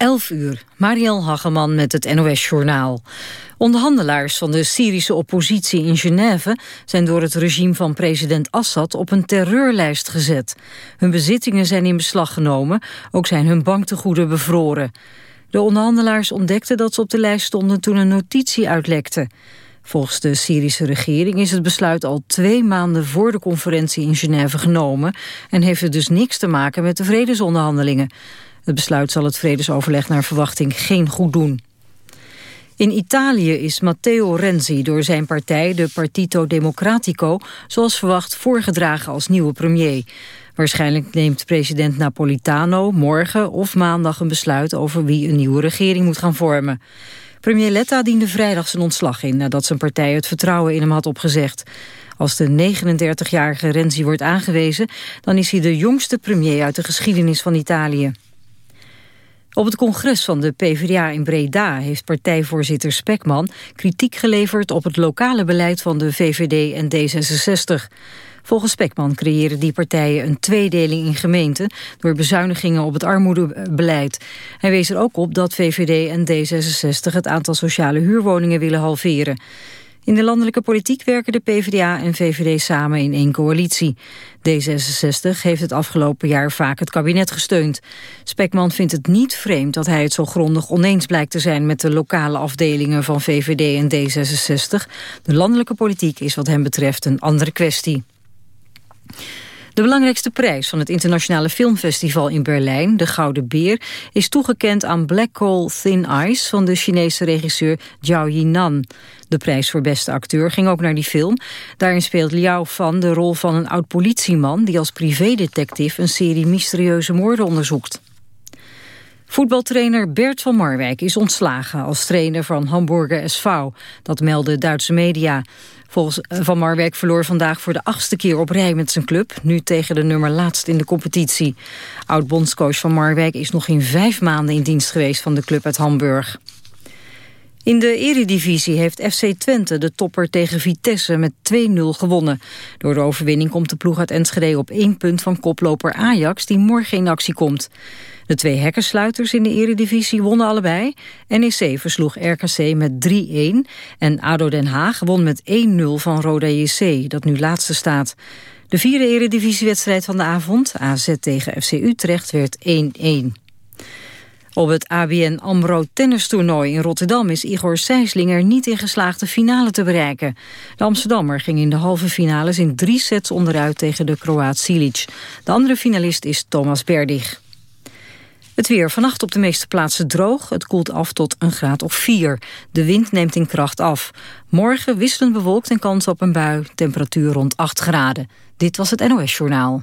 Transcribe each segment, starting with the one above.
11 uur, Mariel Hageman met het NOS-journaal. Onderhandelaars van de Syrische oppositie in Genève... zijn door het regime van president Assad op een terreurlijst gezet. Hun bezittingen zijn in beslag genomen, ook zijn hun banktegoeden bevroren. De onderhandelaars ontdekten dat ze op de lijst stonden toen een notitie uitlekte. Volgens de Syrische regering is het besluit al twee maanden voor de conferentie in Genève genomen... en heeft het dus niks te maken met de vredesonderhandelingen. Het besluit zal het vredesoverleg naar verwachting geen goed doen. In Italië is Matteo Renzi door zijn partij, de Partito Democratico... zoals verwacht voorgedragen als nieuwe premier. Waarschijnlijk neemt president Napolitano morgen of maandag een besluit... over wie een nieuwe regering moet gaan vormen. Premier Letta diende vrijdag zijn ontslag in... nadat zijn partij het vertrouwen in hem had opgezegd. Als de 39-jarige Renzi wordt aangewezen... dan is hij de jongste premier uit de geschiedenis van Italië. Op het congres van de PvdA in Breda heeft partijvoorzitter Spekman kritiek geleverd op het lokale beleid van de VVD en D66. Volgens Spekman creëren die partijen een tweedeling in gemeenten door bezuinigingen op het armoedebeleid. Hij wees er ook op dat VVD en D66 het aantal sociale huurwoningen willen halveren. In de landelijke politiek werken de PvdA en VVD samen in één coalitie. D66 heeft het afgelopen jaar vaak het kabinet gesteund. Spekman vindt het niet vreemd dat hij het zo grondig oneens blijkt te zijn... met de lokale afdelingen van VVD en D66. De landelijke politiek is wat hem betreft een andere kwestie. De belangrijkste prijs van het internationale filmfestival in Berlijn, de Gouden Beer, is toegekend aan Black Hole Thin Ice van de Chinese regisseur Zhao Yinan. De prijs voor beste acteur ging ook naar die film. Daarin speelt Liao Fan de rol van een oud-politieman die als privédetective een serie mysterieuze moorden onderzoekt. Voetbaltrainer Bert van Marwijk is ontslagen als trainer van Hamburger SV. Dat melden Duitse media. Volgens eh, Van Marwijk verloor vandaag voor de achtste keer op rij met zijn club. Nu tegen de nummer laatst in de competitie. Oud-bondscoach Van Marwijk is nog in vijf maanden in dienst geweest van de club uit Hamburg. In de eredivisie heeft FC Twente de topper tegen Vitesse met 2-0 gewonnen. Door de overwinning komt de ploeg uit Enschede op één punt van koploper Ajax... die morgen in actie komt. De twee hekkersluiters in de eredivisie wonnen allebei. NEC versloeg RKC met 3-1 en ADO Den Haag won met 1-0 van Roda JC, dat nu laatste staat. De vierde eredivisiewedstrijd van de avond, AZ tegen FC Utrecht, werd 1-1. Op het ABN AMRO tennistoernooi in Rotterdam is Igor Sijsling er niet in geslaagd de finale te bereiken. De Amsterdammer ging in de halve finales in drie sets onderuit tegen de Kroaat Silic. De andere finalist is Thomas Berdig. Het weer vannacht op de meeste plaatsen droog. Het koelt af tot een graad of 4. De wind neemt in kracht af. Morgen wisselend bewolkt en kans op een bui. Temperatuur rond 8 graden. Dit was het NOS Journaal.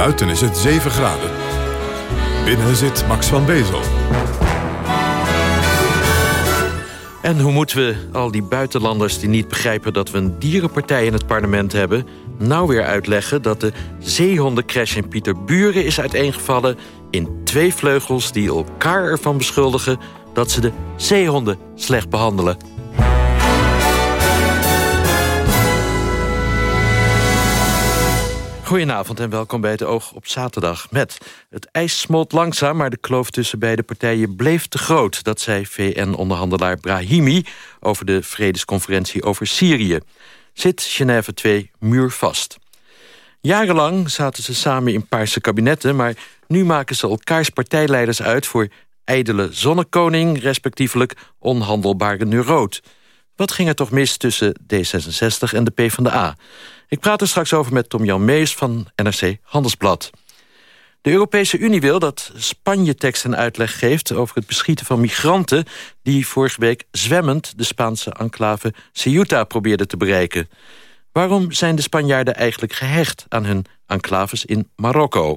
Buiten is het 7 graden. Binnen zit Max van Bezel. En hoe moeten we al die buitenlanders die niet begrijpen... dat we een dierenpartij in het parlement hebben... nou weer uitleggen dat de zeehondencrash in Pieterburen is uiteengevallen... in twee vleugels die elkaar ervan beschuldigen... dat ze de zeehonden slecht behandelen. Goedenavond en welkom bij het Oog op zaterdag. Met het ijs smolt langzaam, maar de kloof tussen beide partijen bleef te groot. Dat zei VN-onderhandelaar Brahimi over de vredesconferentie over Syrië. Zit Genève 2 muurvast. Jarenlang zaten ze samen in paarse kabinetten... maar nu maken ze elkaars partijleiders uit voor ijdele zonnekoning... respectievelijk onhandelbare neuroot. Wat ging er toch mis tussen D66 en de PvdA? Ik praat er straks over met Tom-Jan Mees van NRC Handelsblad. De Europese Unie wil dat Spanje tekst en uitleg geeft... over het beschieten van migranten... die vorige week zwemmend de Spaanse enclave Ceuta probeerden te bereiken. Waarom zijn de Spanjaarden eigenlijk gehecht aan hun enclaves in Marokko?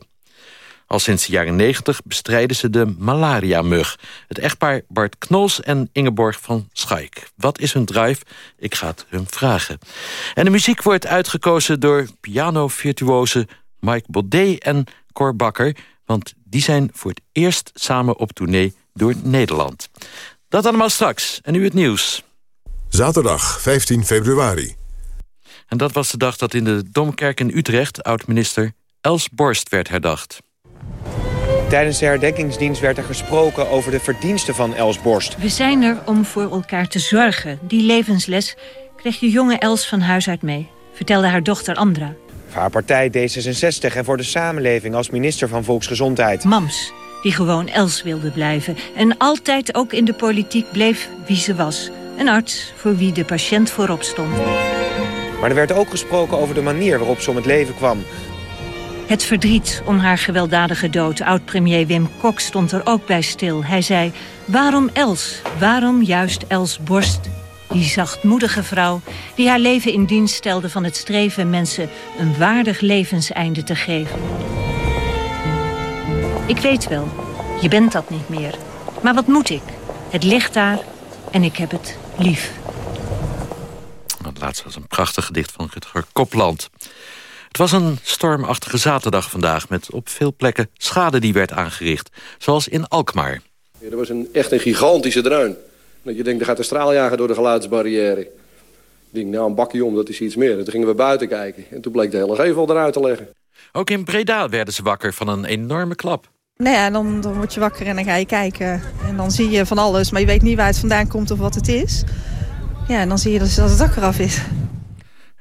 Al sinds de jaren 90 bestrijden ze de malaria-mug. Het echtpaar Bart Knols en Ingeborg van Schaik. Wat is hun drive? Ik ga het hun vragen. En de muziek wordt uitgekozen door piano-virtuosen Mike Baudet en Cor Bakker... want die zijn voor het eerst samen op tournee door Nederland. Dat allemaal straks. En nu het nieuws. Zaterdag 15 februari. En dat was de dag dat in de Domkerk in Utrecht... oud-minister Els Borst werd herdacht. Tijdens de herdenkingsdienst werd er gesproken over de verdiensten van Els Borst. We zijn er om voor elkaar te zorgen. Die levensles kreeg je jonge Els van huis uit mee, vertelde haar dochter Andra. Voor haar partij D66 en voor de samenleving als minister van Volksgezondheid. Mams, die gewoon Els wilde blijven. En altijd ook in de politiek bleef wie ze was. Een arts voor wie de patiënt voorop stond. Maar er werd ook gesproken over de manier waarop ze om het leven kwam. Het verdriet om haar gewelddadige dood. Oud-premier Wim Kok stond er ook bij stil. Hij zei, waarom Els? Waarom juist Els Borst? Die zachtmoedige vrouw die haar leven in dienst stelde van het streven mensen een waardig levenseinde te geven. Ik weet wel, je bent dat niet meer. Maar wat moet ik? Het ligt daar en ik heb het lief. Het laatste was een prachtig gedicht van Rutger Kopland. Het was een stormachtige zaterdag vandaag... met op veel plekken schade die werd aangericht. Zoals in Alkmaar. Ja, er was een, echt een gigantische dreun. Dat je denkt, er gaat een straaljager door de geluidsbarrière. Ik denk, nou, een bakje om, dat is iets meer. En toen gingen we buiten kijken. En toen bleek de hele gevel eruit te leggen. Ook in Breda werden ze wakker van een enorme klap. Nou ja, dan, dan word je wakker en dan ga je kijken. En dan zie je van alles, maar je weet niet waar het vandaan komt of wat het is. Ja, en dan zie je dus dat het dak eraf is.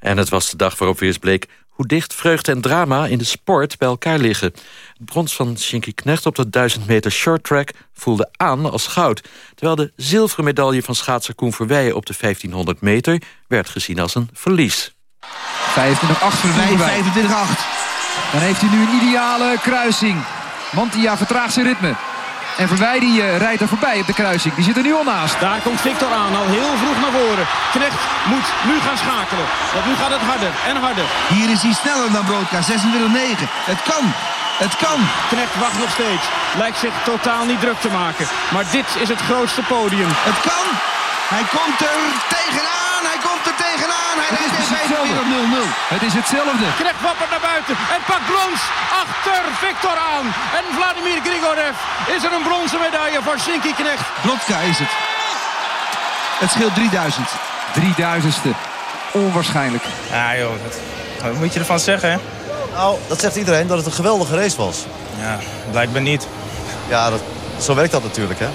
En het was de dag waarop weer eens bleek hoe dicht vreugde en drama in de sport bij elkaar liggen. Het brons van Shinky Knecht op de 1000 meter short track voelde aan als goud. Terwijl de zilveren medaille van schaatser Koen Verweijen op de 1500 meter werd gezien als een verlies. 25-8 voor de 25-8. Dan heeft hij nu een ideale kruising. Mantia vertraagt zijn ritme. En Verwij die uh, rijdt er voorbij op de kruising. Die zit er nu al naast. Daar komt Victor aan, al heel vroeg naar voren. Knecht moet nu gaan schakelen. Want nu gaat het harder en harder. Hier is hij sneller dan Broodka, 26-9. Het kan. Het kan. Knecht wacht nog steeds. Lijkt zich totaal niet druk te maken. Maar dit is het grootste podium. Het kan. Hij komt er tegenaan. Hij komt er tegenaan. Hij rijdt weer 0-0. Het is hetzelfde. Knecht wappert naar buiten en pakt brons achter Victor aan. En Vladimir Grigorev is er een bronzen medaille voor Shinky Knecht. Brodka is het. Het scheelt 3000. 3000ste. Onwaarschijnlijk. Ja joh, dat, wat moet je ervan zeggen hè? Nou, dat zegt iedereen dat het een geweldige race was. Ja, blijkbaar niet. Ja, dat, zo werkt dat natuurlijk hè.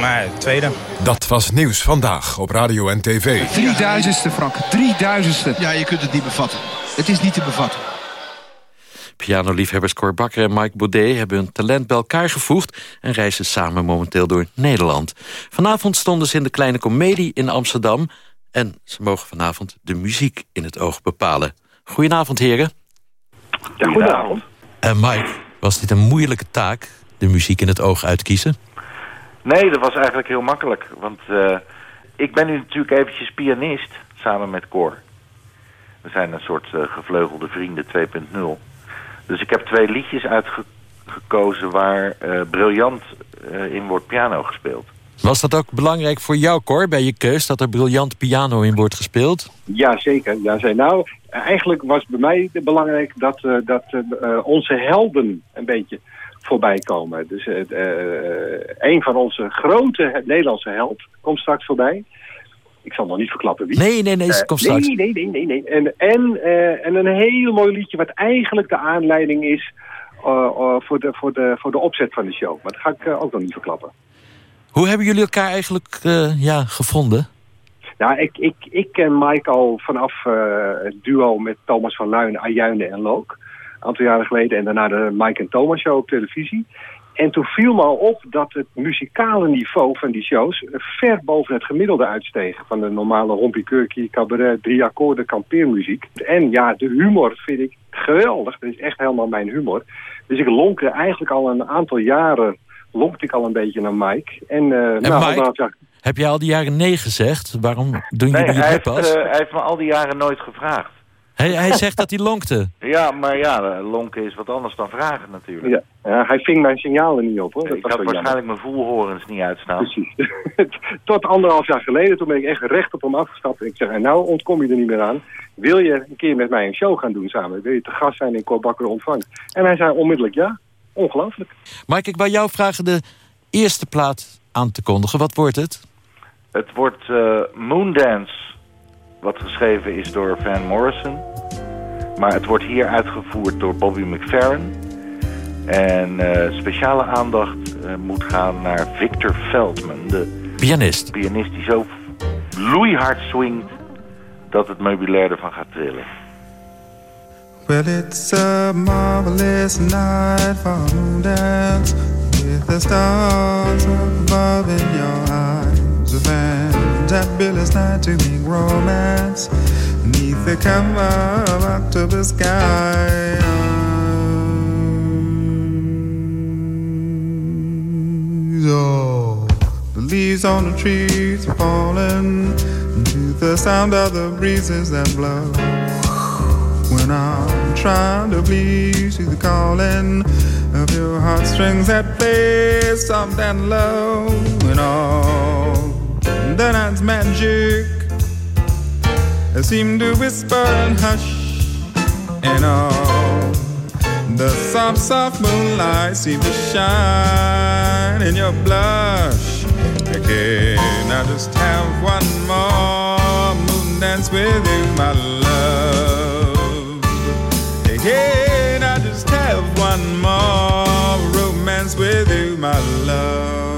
Maar tweede. Dat was Nieuws Vandaag op Radio en TV. 3000ste, Frank. 3000ste. Ja, je kunt het niet bevatten. Het is niet te bevatten. Pianoliefhebbers Cor Bakker en Mike Baudet hebben hun talent bij elkaar gevoegd... en reizen samen momenteel door Nederland. Vanavond stonden ze in de Kleine Comedie in Amsterdam... en ze mogen vanavond de muziek in het oog bepalen. Goedenavond, heren. Ja, goedenavond. En Mike, was dit een moeilijke taak, de muziek in het oog uitkiezen? Nee, dat was eigenlijk heel makkelijk. Want uh, ik ben nu natuurlijk eventjes pianist, samen met Cor. We zijn een soort uh, gevleugelde vrienden 2.0. Dus ik heb twee liedjes uitgekozen waar uh, briljant in wordt piano gespeeld. Was dat ook belangrijk voor jou, Cor, bij je keus... dat er briljant piano in wordt gespeeld? Ja, zeker. Ja, zeker. Nou, eigenlijk was bij mij belangrijk dat, dat onze helden een beetje voorbij komen. Dus uh, een van onze grote Nederlandse held komt straks voorbij. Ik zal nog niet verklappen wie. Nee, nee, nee, uh, komt straks. Nee, nee, nee, nee. nee. En, en, uh, en een heel mooi liedje wat eigenlijk de aanleiding is voor, de, voor, de, voor de opzet van de show. Maar dat ga ik ook nog niet verklappen. Hoe hebben jullie elkaar eigenlijk ja, gevonden? Nou, ik, ik, ik ken Mike al vanaf het duo met Thomas van Luijn, Ajuinen en Look aantal jaren geleden. En daarna de Mike en Thomas show op televisie. En toen viel me al op dat het muzikale niveau van die shows ver boven het gemiddelde uitsteeg. Van de normale rompiekeurkie, cabaret, drie akkoorden, kampeermuziek. En ja, de humor vind ik geweldig. Dat is echt helemaal mijn humor. Dus ik lonkte eigenlijk al een aantal jaren lonkte ik al een beetje naar Mike. En, uh, en nou, Mike, ja, heb jij al die jaren nee gezegd? Waarom doen nee, jullie het pas? uh, hij heeft me al die jaren nooit gevraagd. Hij, hij zegt dat hij lonkte. Ja, maar ja, lonken is wat anders dan vragen natuurlijk. Ja, ja, hij ving mijn signalen niet op hoor. Dat ik had waarschijnlijk mijn voelhorens niet uitstaan. Precies. Tot anderhalf jaar geleden, toen ben ik echt recht op hem afgestapt. En ik zeg, en nou ontkom je er niet meer aan. Wil je een keer met mij een show gaan doen samen? Wil je te gast zijn in Korbakker ontvang? En hij zei onmiddellijk ja. Ongelooflijk. Mike, ik wou jou vragen de eerste plaat aan te kondigen. Wat wordt het? Het wordt uh, Moondance, wat geschreven is door Van Morrison. Maar het wordt hier uitgevoerd door Bobby McFerrin. En uh, speciale aandacht uh, moet gaan naar Victor Veldman, de pianist. pianist die zo loeihard swingt dat het meubilair ervan gaat trillen. Well, it's a marvelous night for moon dance with the stars above in your eyes. A fantabulous night to make romance neath the cover of October sky. Oh, the leaves on the trees are falling to the sound of the breezes that blow. When I'm trying to please you, the calling of your heartstrings that play soft and low. And all the night's magic seem to whisper and hush. And all the soft, soft moonlight seem to shine in your blush. Can I just have one more moon dance with you, my love? Can I just have one more romance with you, my love?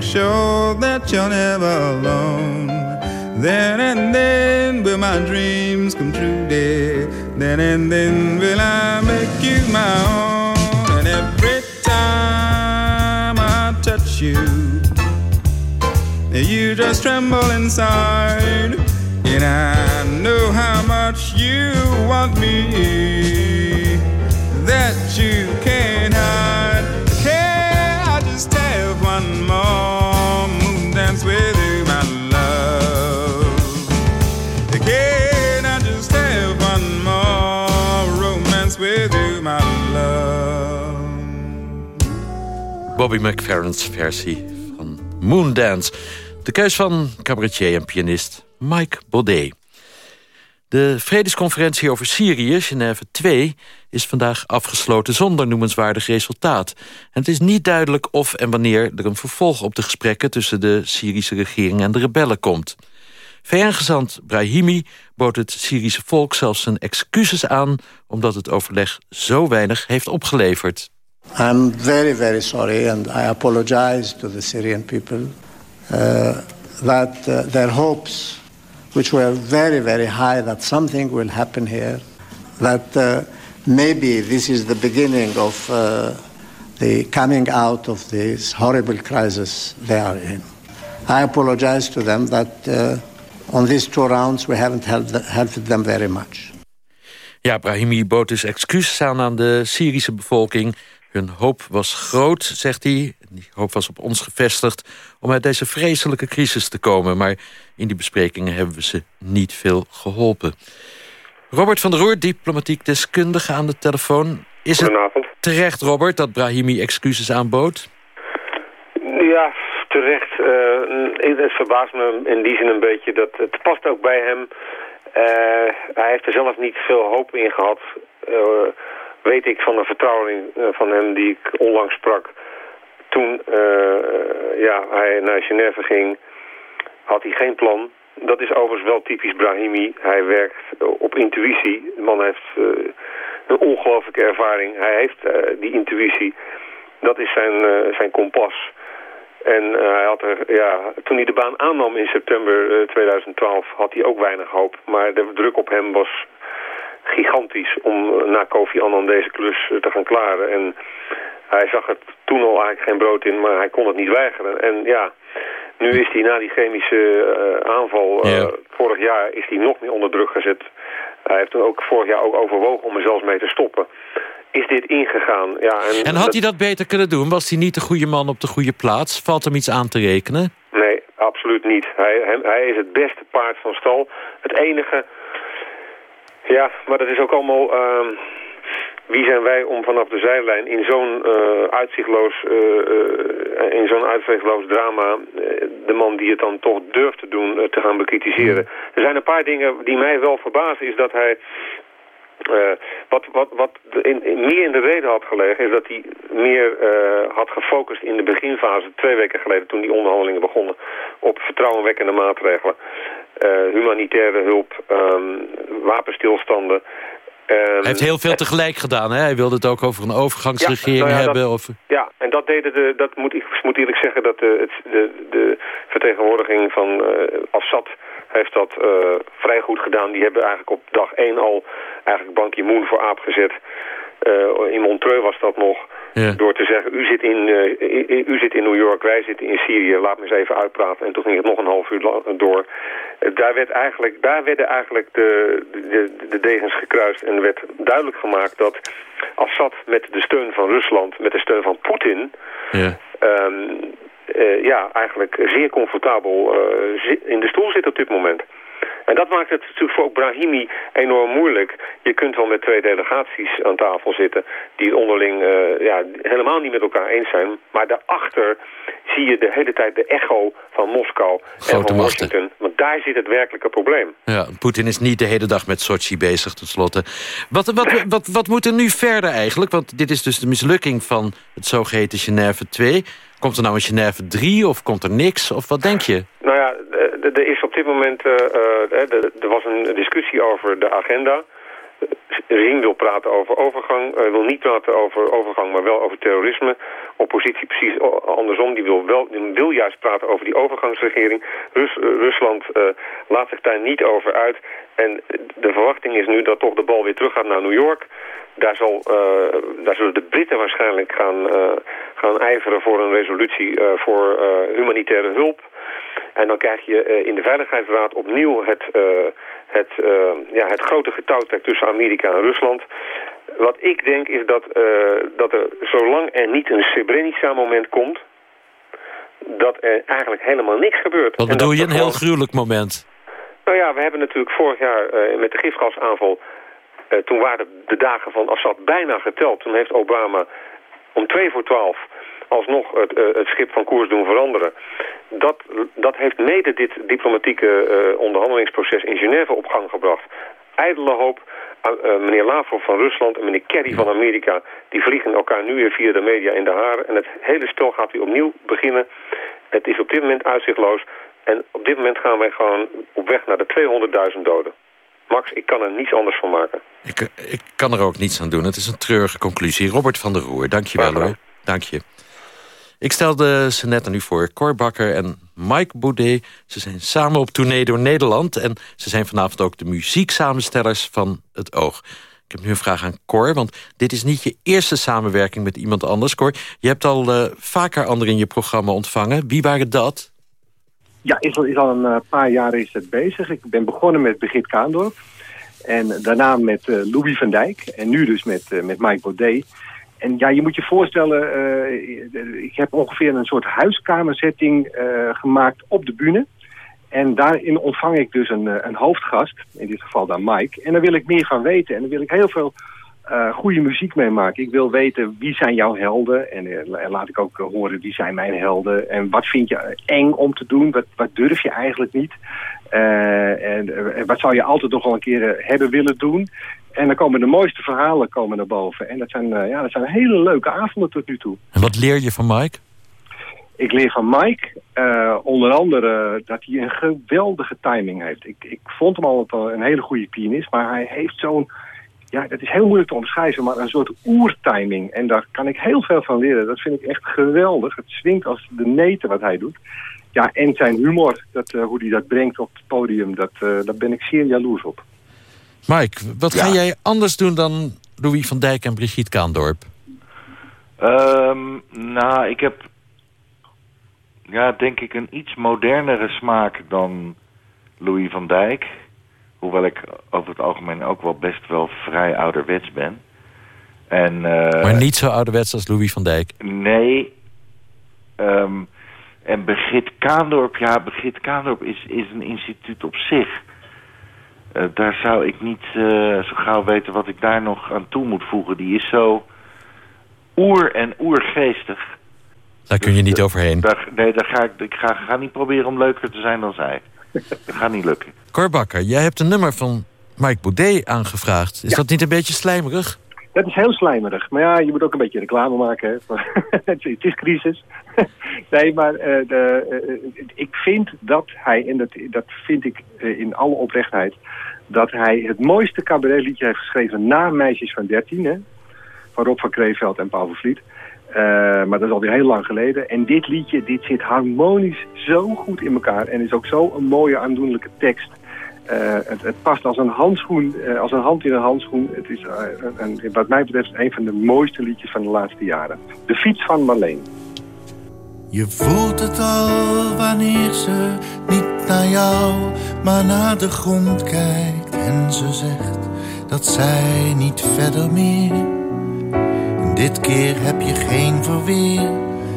picture Bobby McFerrin's versie van Moondance. De keus van cabaretier en pianist Mike Baudet. De vredesconferentie over Syrië, Genève 2, is vandaag afgesloten zonder noemenswaardig resultaat. Het is niet duidelijk of en wanneer er een vervolg op de gesprekken tussen de Syrische regering en de rebellen komt. VN-gezant Brahimi bood het Syrische volk zelfs zijn excuses aan... omdat het overleg zo weinig heeft opgeleverd. I'm very, very sorry and I apologize to the Syrian people... Uh, that uh, their hopes, which were very, very high... that something will happen here, that uh, maybe this is the beginning of uh, the coming out of this horrible crisis they are in. I apologize to them that uh, on these two rounds we haven't helped, helped them very much. Ja, Brahimi bood dus excuses aan aan de Syrische bevolking. Hun hoop was groot, zegt hij. Die hoop was op ons gevestigd om uit deze vreselijke crisis te komen. Maar in die besprekingen hebben we ze niet veel geholpen. Robert van der Roer, diplomatiek deskundige aan de telefoon. Is het terecht, Robert, dat Brahimi excuses aanbood? Ja, terecht. Uh, het verbaast me in die zin een beetje dat het past ook bij hem. Uh, hij heeft er zelf niet veel hoop in gehad. Uh, weet ik van een vertrouweling van hem die ik onlangs sprak. Toen ja, hij naar Genève ging, had hij geen plan. Dat is overigens wel typisch Brahimi. Hij werkt op intuïtie. De man heeft een ongelooflijke ervaring. Hij heeft die intuïtie. Dat is zijn, zijn kompas. En hij had er, ja, toen hij de baan aannam in september uh, 2012 had hij ook weinig hoop. Maar de druk op hem was gigantisch om na Kofi Annan deze klus te gaan klaren. En hij zag het toen al eigenlijk geen brood in, maar hij kon het niet weigeren. En ja, nu is hij na die chemische uh, aanval Ja. vorig jaar is hij nog meer onder druk gezet. Hij heeft toen ook vorig jaar ook overwogen om er zelfs mee te stoppen. Is dit ingegaan? Ja, en En had hij dat beter kunnen doen? Was hij niet de goede man op de goede plaats? Valt hem iets aan te rekenen? Nee, absoluut niet. Hij, hem- hij is het beste paard van stal. Het enige... Ja, maar dat is ook allemaal... ehm, wie zijn wij om vanaf de zijlijn in zo'n eh, uitzichtloos, eh, eh, in zo'n uitzichtloos drama de man die het dan toch durft te doen te gaan bekritiseren. Er zijn een paar dingen die mij wel verbazen is dat hij eh, wat wat, wat in, in- meer in de reden had gelegen is dat hij meer eh, had gefocust in de beginfase, twee weken geleden toen die onderhandelingen begonnen, op vertrouwenwekkende maatregelen. Eh, humanitaire hulp, ehm, wapenstilstanden. Ehm, Hij heeft heel veel tegelijk gedaan. Hè? Hij wilde het ook over een overgangsregering Ja, nou ja, hebben. dat- Of... Ja, en dat deden de, dat moet ik moet eerlijk zeggen dat de, de, de vertegenwoordiging van Assad heeft dat eh, vrij goed gedaan. Die hebben eigenlijk op dag 1 al eigenlijk Ban Ki-moon voor aap gezet. Eh, in Montreux was dat nog. Ja. Door te zeggen, u zit, in, eh, u zit in New York, wij zitten in Syrië, laat me eens even uitpraten. En toen ging het nog een half uur door. Daar, werd eigenlijk, daar werden eigenlijk de, de, de degens gekruist en werd duidelijk gemaakt dat Assad met de steun van Rusland, met de steun van Poetin... Ja. ehm, eh, ja, eigenlijk zeer comfortabel eh, in de stoel zit op dit moment. En dat maakt het natuurlijk voor ook Brahimi enorm moeilijk. Je kunt wel met twee delegaties aan tafel zitten... die het onderling eh, ja, helemaal niet met elkaar eens zijn. Maar daarachter zie je de hele tijd de echo van Moskou en Grote van machten. Washington. Want daar zit het werkelijke probleem. Ja, Poetin is niet de hele dag met Sochi bezig, tenslotte. Wat, wat, wat, wat moet er nu verder eigenlijk? Want dit is dus de mislukking van het zogeheten Genève 2. Komt er nou een Genève 3 of komt er niks? Of wat denk je? Nou ja, eh, er is op dit moment... er er was een discussie over de agenda. Ring wil praten over overgang, eh, wil niet praten over overgang, maar wel over terrorisme. Oppositie precies andersom, die wil, wel, die wil juist praten over die overgangsregering. Rus, eh, Rusland eh, laat zich daar niet over uit. En de verwachting is nu dat toch de bal weer terug gaat naar New York. Daar, zal, daar zullen de Britten waarschijnlijk gaan, gaan ijveren voor een resolutie voor humanitaire hulp. En dan krijg je eh, in de Veiligheidsraad opnieuw het, eh, het, eh, ja, het grote getouwtrek tussen Amerika en Rusland. Wat ik denk is dat, dat er zolang er niet een Srebrenica-moment komt... dat er eigenlijk helemaal niks gebeurt. Wat bedoel je? Een heel gruwelijk moment. nou ja, we hebben natuurlijk vorig jaar met de gifgasaanval... toen waren de dagen van Assad bijna geteld. Toen heeft Obama om twee voor twaalf alsnog het, eh, het schip van koers doen veranderen. Dat, dat heeft mede dit diplomatieke eh, onderhandelingsproces in Genève op gang gebracht. ijdele hoop. Uh, meneer Lavrov van Rusland en meneer Kerry van Amerika... die vliegen elkaar nu weer via de media in de haren. En het hele spel gaat weer opnieuw beginnen. Het is op dit moment uitzichtloos. En op dit moment gaan wij gewoon op weg naar de 200.000 doden. Max, ik kan er niets anders van maken. Ik, ik kan er ook niets aan doen. Het is een treurige conclusie. Robert van der Roer, dank je wel hoor. Dank je. Ik stelde ze net aan u voor. Cor Bakker en Mike Boudet. Ze zijn samen op tournee door Nederland. En ze zijn vanavond ook de muzieksamenstellers van Het Oog. Ik heb nu een vraag aan Cor, want dit is niet je eerste samenwerking met iemand anders. Cor, je hebt al uh, vaker anderen in je programma ontvangen. Wie waren dat? Ja, is al, al een uh, paar jaar is het bezig. Ik ben begonnen met Begit Kaandorp. En daarna met uh, Louis van Dijk. En nu dus met, met Mike Baudet. En ja, je moet je voorstellen, ik heb ongeveer een soort huiskamerzetting gemaakt op de bühne. En daarin ontvang ik dus een, een hoofdgast, in dit geval dan Mike. En daar wil ik meer van weten. En dan wil ik heel veel uh, goede muziek meemaken. Ik wil weten wie zijn jouw helden. En uh, laat ik ook uh, horen wie zijn mijn helden. En wat vind je eng om te doen? Wat, wat durf je eigenlijk niet? en wat zou je altijd nog wel een keer hebben willen doen? En dan komen de mooiste verhalen komen naar boven. En dat zijn, ja, dat zijn hele leuke avonden tot nu toe. En wat leer je van Mike? Ik leer van Mike onder andere dat hij een geweldige timing heeft. Ik, ik vond hem al een hele goede pianist, maar hij heeft zo'n ja, dat is heel moeilijk te omschrijven, maar een soort oertiming. En daar kan ik heel veel van leren. Dat vind ik echt geweldig. Het swingt als de neten wat hij doet. Ja, en zijn humor, dat, uh, hoe hij dat brengt op het podium, dat, uh, daar ben ik zeer jaloers op. Mike, wat ga jij anders doen dan Louis van Dijk en Brigitte Kaandorp? Um, nou, ik heb ja, denk ik een iets modernere smaak dan Louis van Dijk. Hoewel ik over het algemeen ook wel best wel vrij ouderwets ben. En, uh, maar niet zo ouderwets als Louis van Dijk? Nee. Um, en Begit Kaandorp, ja, Begit Kaandorp is, is een instituut op zich. Uh, daar zou ik niet uh, zo gauw weten wat ik daar nog aan toe moet voegen. Die is zo oer- en oergeestig. Daar kun je niet overheen. Daar, nee, daar ga ik, ik ga, ga niet proberen om leuker te zijn dan zij. Dat gaat niet lukken. Korbakker, jij hebt een nummer van Mike Baudet aangevraagd. Is dat niet een beetje slijmerig? Dat is heel slijmerig. Maar ja, je moet ook een beetje reclame maken. het, is crisis. nee, maar uh, de, uh, ik vind dat hij, en dat, dat vind ik uh, in alle oprechtheid... dat hij het mooiste cabaretliedje heeft geschreven na Meisjes van 13... Hè, van Rob van Kreeveld en Paul van Vliet... Uh, maar dat is alweer heel lang geleden. En dit liedje, dit zit harmonisch zo goed in elkaar. En is ook zo een mooie aandoenlijke tekst. Uh, het, past als een handschoen, uh, als een hand in een handschoen. Het is een, wat mij betreft een van de mooiste liedjes van de laatste jaren. De fiets van Marleen. Je voelt het al wanneer ze niet naar jou, maar naar de grond kijkt. En ze zegt dat zij niet verder meer dit keer heb je geen verweer,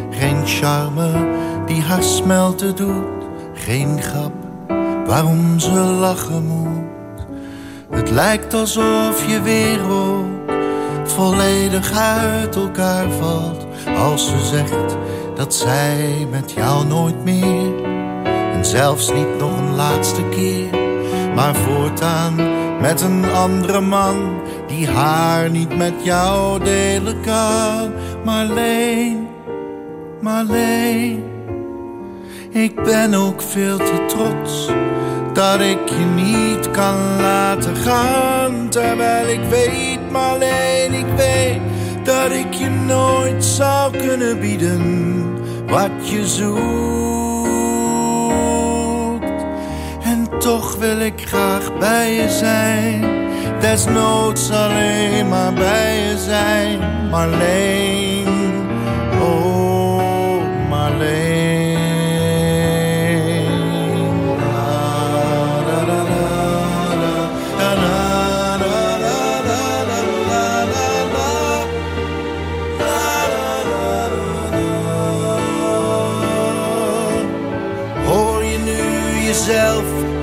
geen charme die haar smelten doet, geen grap waarom ze lachen moet. Het lijkt alsof je wereld volledig uit elkaar valt als ze zegt dat zij met jou nooit meer en zelfs niet nog een laatste keer, maar voortaan met een andere man die haar niet met jou delen kan. Marleen, Marleen, ik ben ook veel te trots dat ik je niet kan laten gaan. Terwijl ik weet, Marleen, ik weet dat ik je nooit zou kunnen bieden wat je zoekt. Toch wil ik graag bij je zijn desnoods alleen maar bij je zijn, Marleen.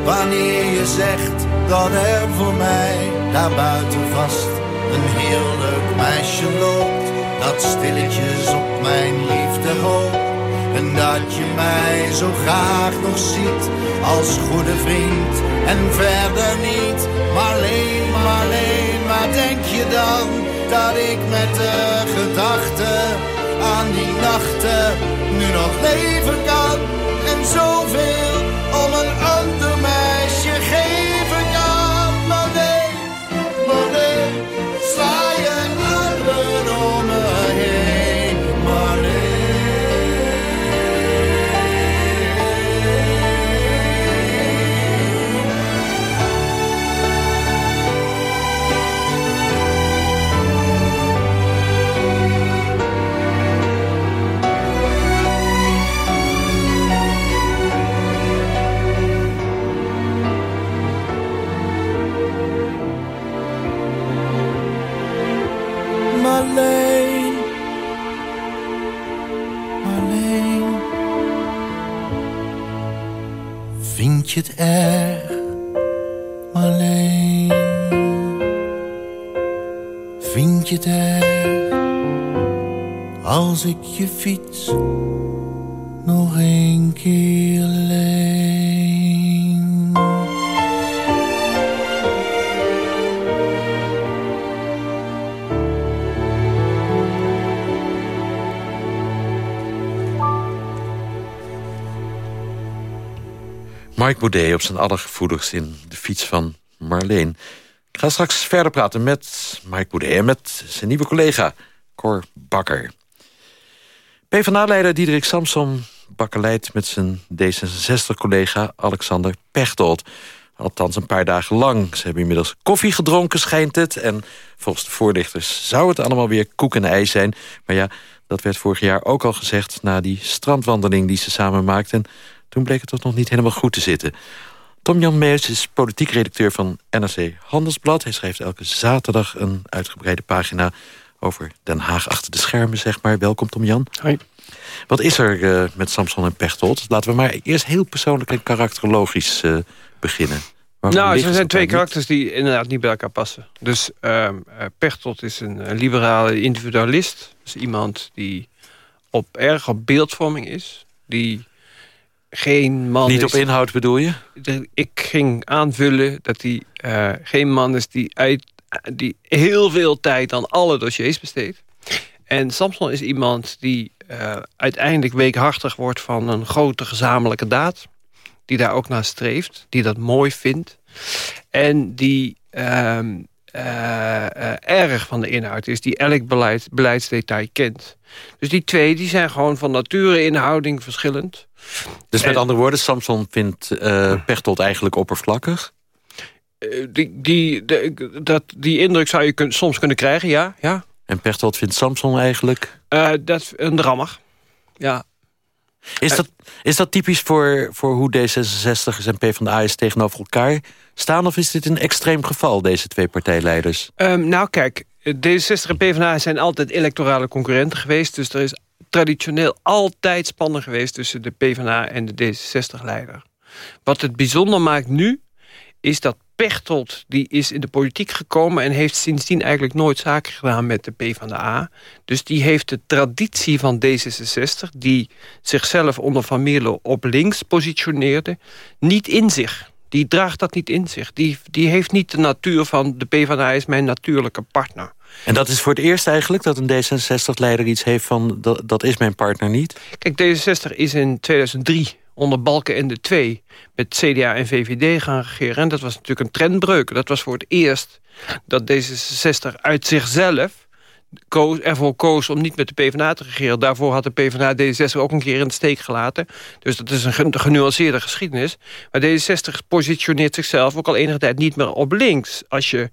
Wanneer je zegt dat er voor mij daar buiten vast een heel leuk meisje loopt. Dat stilletjes op mijn liefde hoopt. En dat je mij zo graag nog ziet als goede vriend. En verder niet, Marleen, Marleen, waar denk je dan dat ik met de gedachten aan die nachten nu nog leven kan en zoveel om een ander erg, Marleen? Vind je het erg als ik je fiets Mike Boudet op zijn allergevoeligst in de fiets van Marleen. Ik ga straks verder praten met Mike Boudet en met zijn nieuwe collega Cor Bakker. PvdA-leider Diederik Samson bakkeleidt met zijn D66-collega Alexander Pechtold. Althans een paar dagen lang. Ze hebben inmiddels koffie gedronken, schijnt het. En volgens de voorlichters zou het allemaal weer koek en ijs zijn. Maar ja, dat werd vorig jaar ook al gezegd... na die strandwandeling die ze samen maakten. Toen bleek het toch nog niet helemaal goed te zitten. Tom-Jan Meus is politiek redacteur van NRC Handelsblad. Hij schrijft elke zaterdag een uitgebreide pagina... over Den Haag achter de schermen, zeg maar. Welkom, Tom-Jan. Hoi. Wat is er uh, met Samson en Pechtold? Laten we maar eerst heel persoonlijk en karakterologisch uh, beginnen. Waarom nou, er zijn twee karakters die inderdaad niet bij elkaar passen. Dus uh, Pechtold is een liberale individualist. Dus iemand die op, erg op beeldvorming is. Die geen man Niet is, op inhoud bedoel je? Ik ging aanvullen dat hij uh, geen man is die, uit, die heel veel tijd aan alle dossiers besteedt. En Samson is iemand die uh, uiteindelijk weekhartig wordt van een grote gezamenlijke daad. Die daar ook naar streeft, die dat mooi vindt. En die uh, uh, erg van de inhoud is, die elk beleid, beleidsdetail kent. Dus die twee die zijn gewoon van nature inhouding verschillend. Dus met en, andere woorden, Samson vindt uh, Pechtold eigenlijk oppervlakkig? Uh, die, die, de, dat, die indruk zou je kun, soms kunnen krijgen, ja. ja. En Pechtold vindt Samson eigenlijk? Uh, dat een drammer, ja. Is dat, is dat typisch voor, voor hoe D66'ers en PvdA's tegenover elkaar staan? Of is dit een extreem geval, deze twee partijleiders? Um, nou kijk, D66 en PvdA zijn altijd electorale concurrenten geweest. Dus er is traditioneel altijd spanning geweest tussen de PvdA en de D66-leider. Wat het bijzonder maakt nu, is dat Pechtold die is in de politiek gekomen... en heeft sindsdien eigenlijk nooit zaken gedaan met de PvdA. Dus die heeft de traditie van D66... die zichzelf onder Van Mierlo op links positioneerde... niet in zich. Die draagt dat niet in zich. Die, die heeft niet de natuur van de PvdA is mijn natuurlijke partner. En dat is voor het eerst eigenlijk dat een D66-leider iets heeft van... Dat, dat is mijn partner niet? Kijk, D66 is in 2003 onder Balken en de twee met CDA en VVD gaan regeren. En dat was natuurlijk een trendbreuk. Dat was voor het eerst dat D66 uit zichzelf koos, ervoor koos om niet met de PvdA te regeren. Daarvoor had de PvdA D66 ook een keer in de steek gelaten. Dus dat is een genuanceerde geschiedenis. Maar D66 positioneert zichzelf ook al enige tijd niet meer op links. Als je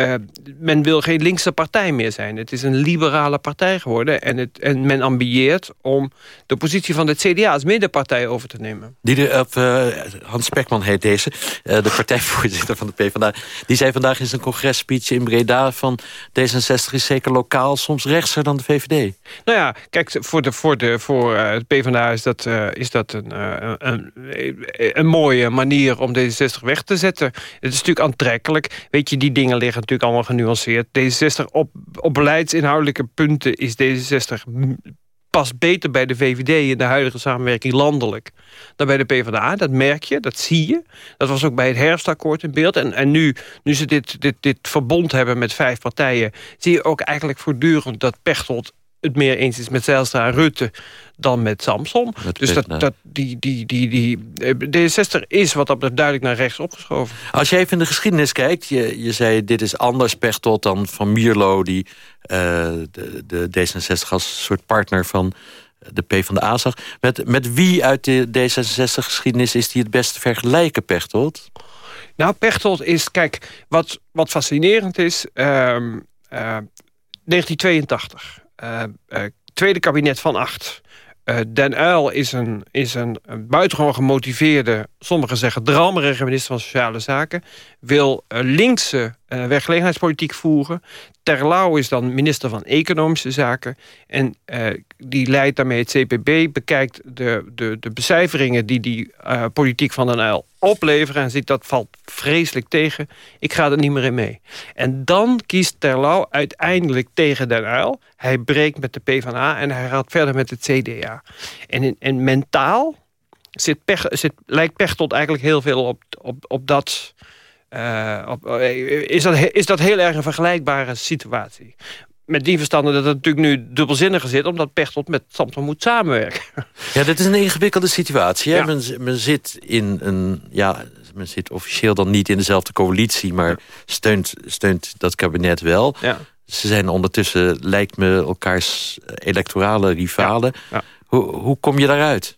Uh, men wil geen linkse partij meer zijn. Het is een liberale partij geworden. En, het, en men ambieert om de positie van het CDA als middenpartij over te nemen. Die uh, Hans Spekman heet deze, uh, de partijvoorzitter van de PvdA. Die zei vandaag in zijn congresspeech in Breda van... D66 is zeker lokaal soms rechtser dan de VVD. Nou ja, kijk, voor, de, voor, de, voor het PvdA is dat, is dat een, een, een mooie manier om D66 weg te zetten. Het is natuurlijk aantrekkelijk. Weet je, die dingen liggen natuurlijk allemaal genuanceerd. D66 op, op beleidsinhoudelijke punten is D66 past beter bij de VVD in de huidige samenwerking landelijk dan bij de PvdA. Dat merk je, dat zie je. Dat was ook bij het herfstakkoord in beeld. En, en nu, nu ze dit, dit, dit verbond hebben met vijf partijen... zie je ook eigenlijk voortdurend dat Pechtold het meer eens is met Zijlstra en Rutte dan met Samson. dus dat, dat, die, die, die, die, D66 is wat dat duidelijk naar rechts opgeschoven. Als je even in de geschiedenis kijkt, je, je zei dit is anders Pechtold dan Van Mierlo... die uh, de, de D66 als soort partner van de P van de A zag. Met, met wie uit de D66-geschiedenis is die het beste vergelijken, Pechtold? Nou, Pechtold is, kijk, wat, wat fascinerend is... Uh, uh, 1982, uh, tweede kabinet van acht. Uh, Den Uyl is een, is een, buitengewoon gemotiveerde, sommigen zeggen drammerige minister van Sociale Zaken. Wil linkse uh, voeren. Terlouw is dan minister van Economische Zaken. En die leidt daarmee het CPB, bekijkt de, de, de becijferingen die die politiek van Den Uyl opleveren... en ziet dat valt vreselijk tegen. Ik ga er niet meer in mee. En dan kiest Terlouw uiteindelijk tegen Den Uyl. Hij breekt met de PvdA en hij gaat verder met het CDA. En, en mentaal zit Pech, zit, lijkt Pechtold eigenlijk heel veel op, op, op dat... Uh, op, is, dat, is dat heel erg een vergelijkbare situatie met die verstande dat het natuurlijk nu dubbelzinniger zit... omdat Pechtold met Samson moet samenwerken. Ja, dit is een ingewikkelde situatie. Hè? Men, men, zit in een... Ja, men zit officieel dan niet in dezelfde coalitie... maar steunt, steunt dat kabinet wel. Ja. Ze zijn ondertussen, lijkt me, elkaars electorale rivalen. Ja. Hoe, hoe kom je daaruit?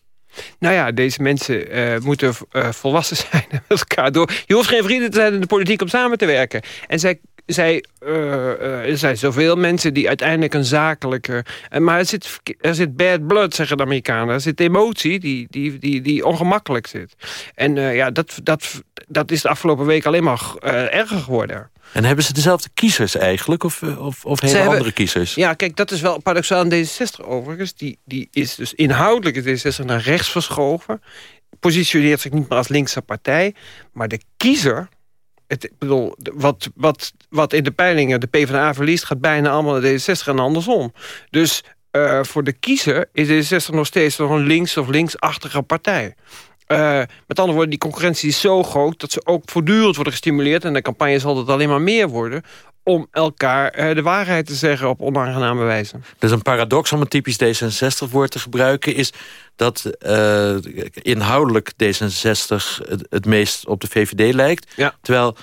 Nou ja, deze mensen uh, moeten uh, volwassen zijn met elkaar door. Je hoeft geen vrienden te zijn in de politiek om samen te werken. En zij zij, uh, er zijn zoveel mensen die uiteindelijk een zakelijke... maar er zit, er zit bad blood, zeggen de Amerikanen. Er zit emotie die, die, die, die ongemakkelijk zit. En ja, dat, dat, dat is de afgelopen week alleen maar erger geworden. En hebben ze dezelfde kiezers eigenlijk? Of, of, of hele andere kiezers? Ja, kijk, dat is wel paradoxaal aan D66 overigens. Die, die is dus inhoudelijk D66 naar rechts verschoven. Positioneert zich niet meer als linkse partij. Maar de kiezer het, bedoel, wat, wat, wat in de peilingen de PvdA verliest... gaat bijna allemaal naar D66 en andersom. Dus uh, voor de kiezer is D66 nog steeds nog een links- of linksachtige partij. Uh, met andere woorden, die concurrentie is zo groot... dat ze ook voortdurend worden gestimuleerd... en de campagne zal het alleen maar meer worden om elkaar uh, de waarheid te zeggen op onaangename wijze. Dus een paradox om een typisch D66-woord te gebruiken... is dat uh, inhoudelijk D66 het, het, meest op de VVD lijkt. Ja. Terwijl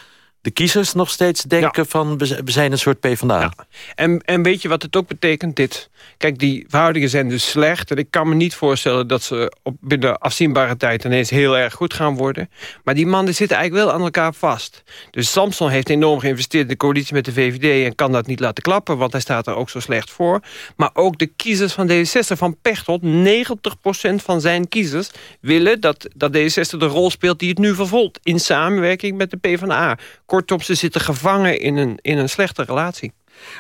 de kiezers nog steeds denken ja. van... we zijn een soort PvdA. Ja. En, en weet je wat het ook betekent, dit? Kijk, die verhoudingen zijn dus slecht. En ik kan me niet voorstellen dat ze op binnen afzienbare tijd... ineens heel erg goed gaan worden. Maar die mannen zitten eigenlijk wel aan elkaar vast. Dus Samson heeft enorm geïnvesteerd in de coalitie met de VVD... en kan dat niet laten klappen, want hij staat er ook zo slecht voor. Maar ook de kiezers van D66, van Pechtold... 90% van zijn kiezers willen dat, dat D66 de rol speelt... die het nu vervolgt, in samenwerking met de PvdA. Kortom, ze zitten gevangen in een, in een slechte relatie.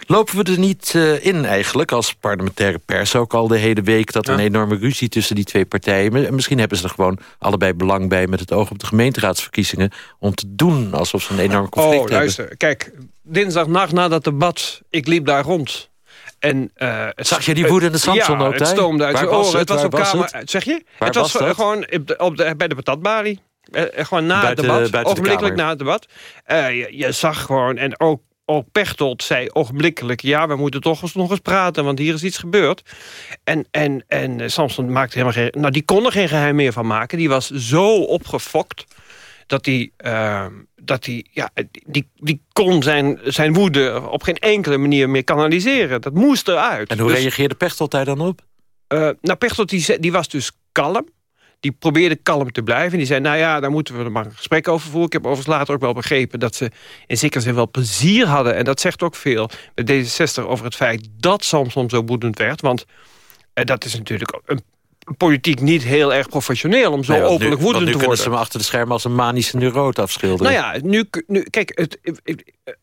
Lopen we er niet uh, in eigenlijk, als parlementaire pers ook al de hele week... dat er ja. een enorme ruzie tussen die twee partijen... misschien hebben ze er gewoon allebei belang bij... met het oog op de gemeenteraadsverkiezingen... om te doen alsof ze een enorm conflict oh, luister, hebben. Kijk, dinsdagnacht na dat debat, ik liep daar rond... En, uh, het, Zag je die woedende Samson ja, ook het stoomde uit zijn oren. Het was op was kamer. Het? Zeg je? Waar het was, gewoon op de, op de, bij de patatbalie. Uh, gewoon na buiten, het debat. Ogenblikkelijk na het debat. Uh, je, je, zag gewoon, en ook, ook Pechtold zei ogenblikkelijk... ja, we moeten toch eens nog eens praten, want hier is iets gebeurd. En, en, en Samson maakte helemaal geen... Nou, die kon er geen geheim meer van maken. Die was zo opgefokt dat hij, uh, dat hij ja, die, die kon zijn, zijn woede op geen enkele manier meer kanaliseren. Dat moest eruit. En hoe dus, reageerde Pechtold daar dan op? Uh, nou, Pechtold die, die was dus kalm. Die probeerde kalm te blijven. Die zei, nou ja, daar moeten we er maar een gesprek over voeren. Ik heb overigens later ook wel begrepen dat ze in zekere zin wel plezier hadden. En dat zegt ook veel met D66 over het feit dat Samson zo woedend werd. Want uh, dat is natuurlijk een politiek niet heel erg professioneel om zo nee, openlijk nu, woedend nu te kunnen worden. ze hem achter de schermen als een manische neuroot afschilderen. Nou ja, nu, nu kijk, het,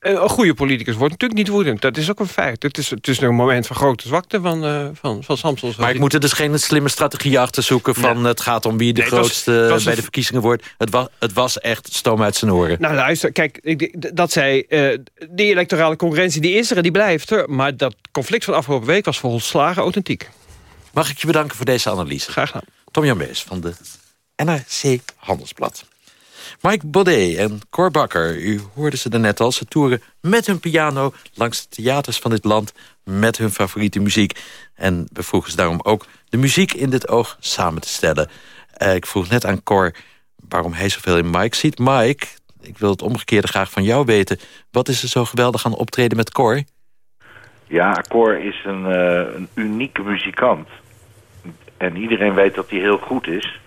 een goede politicus wordt natuurlijk niet woedend. Dat is ook een feit. Het is, het is een moment van grote zwakte van, uh, van, van Samson. Maar ik moet er dus geen slimme strategie achter zoeken van nee. het gaat om wie de nee, grootste was, was bij de verkiezingen wordt. Het was, het was echt stoom uit zijn oren. Nou luister, kijk, ik, dat zei, uh, die electorale concurrentie die is er en die blijft er. Maar dat conflict van afgelopen week was volslagen authentiek. Mag ik je bedanken voor deze analyse? Graag gedaan. Tom Jan Bees van de NRC Handelsblad. Mike Baudet en Cor Bakker, u hoorde ze net al... ze toeren met hun piano langs de theaters van dit land... met hun favoriete muziek. En we vroegen ze daarom ook de muziek in dit oog samen te stellen. Uh, ik vroeg net aan Cor waarom hij zoveel in Mike ziet. Mike, ik wil het omgekeerde graag van jou weten. Wat is er zo geweldig aan optreden met Cor? Ja, Cor is een, uh, een unieke muzikant. En iedereen weet dat hij heel goed is.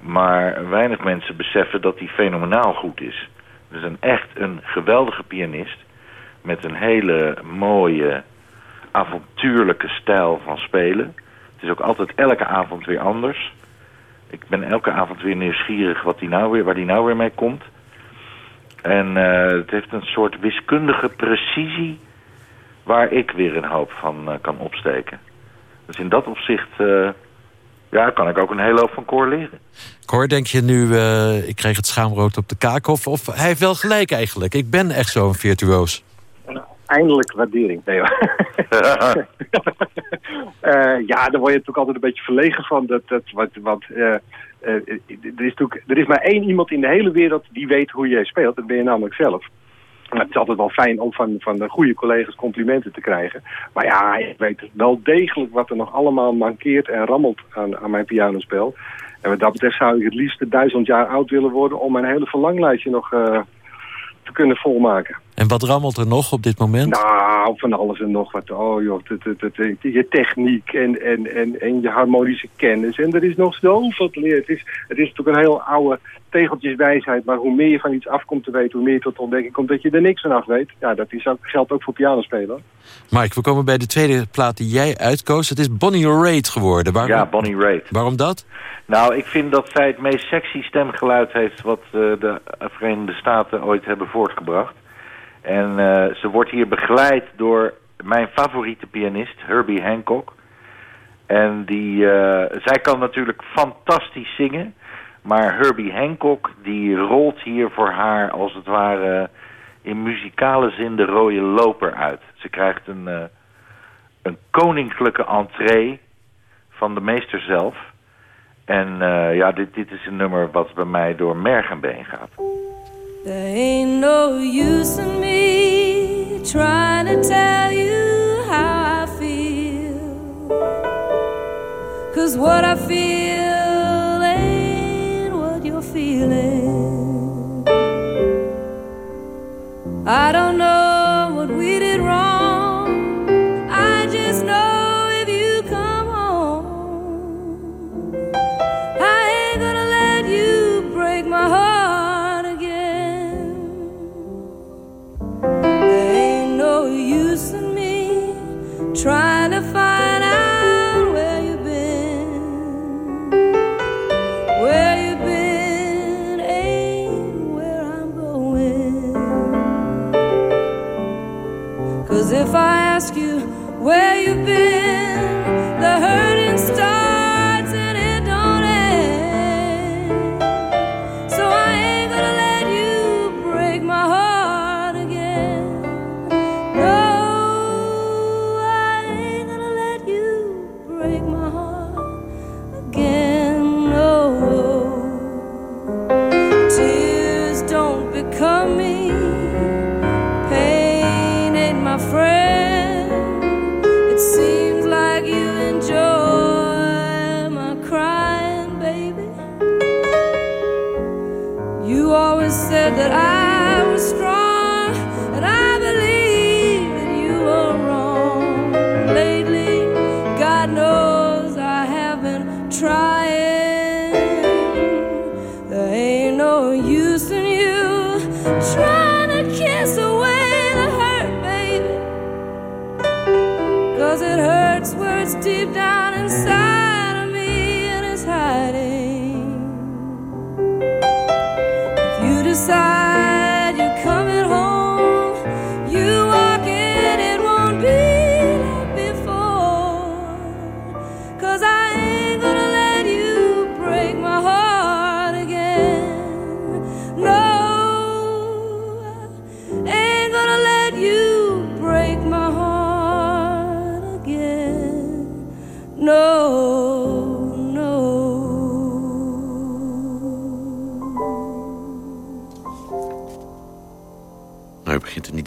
Maar weinig mensen beseffen dat hij fenomenaal goed is. Dus een echt een geweldige pianist. Met een hele mooie, avontuurlijke stijl van spelen. Het is ook altijd elke avond weer anders. Ik ben elke avond weer nieuwsgierig wat die nou weer, waar hij nou weer mee komt. En uh, het heeft een soort wiskundige precisie... waar ik weer een hoop van uh, kan opsteken. Dus in dat opzicht... Uh, ja, kan ik ook een hele hoop van Cor leren. Cor, denk je nu, uh, ik kreeg het schaamrood op de kaak... Of, of hij heeft wel gelijk eigenlijk. Ik ben echt zo'n virtuoos. Eindelijk waardering, nee uh, Ja, daar word je natuurlijk altijd een beetje verlegen van. Dat, dat, wat, wat, uh, uh, er, is er is maar één iemand in de hele wereld die weet hoe jij speelt. Dat ben je namelijk zelf. Maar het is altijd wel fijn om van, van de goede collega's complimenten te krijgen. Maar ja, ik weet wel degelijk wat er nog allemaal mankeert en rammelt aan, aan mijn pianospel. En wat dat betreft zou ik het liefst duizend jaar oud willen worden... om mijn hele verlanglijstje nog uh, te kunnen volmaken. En wat rammelt er nog op dit moment? Nou, van alles en nog wat. Oh joh, je techniek en, en, en, en je harmonische kennis. En er is nog zoveel te leren. Het is, het is natuurlijk een heel oude tegeltjeswijsheid. Maar hoe meer je van iets afkomt te weten, hoe meer je tot ontdekking komt dat je er niks van af weet. Ja, dat is ook, geldt ook voor pianospelen. Mike, we komen bij de tweede plaat die jij uitkoos. Het is Bonnie Raitt geworden. Waarom, ja, Bonnie Raitt. Waarom dat? Nou, ik vind dat zij het meest sexy stemgeluid heeft... wat uh, de Verenigde Staten ooit hebben voortgebracht. En uh, ze wordt hier begeleid door mijn favoriete pianist, Herbie Hancock. En die, uh, zij kan natuurlijk fantastisch zingen. Maar Herbie Hancock die rolt hier voor haar als het ware in muzikale zin de rode loper uit. Ze krijgt een, uh, een koninklijke entree van de meester zelf. En uh, ja, dit, dit is een nummer wat bij mij door merg en been gaat. There ain't no use in me trying to tell you how I feel. Cause what I feel feeling. I don't know what we did wrong.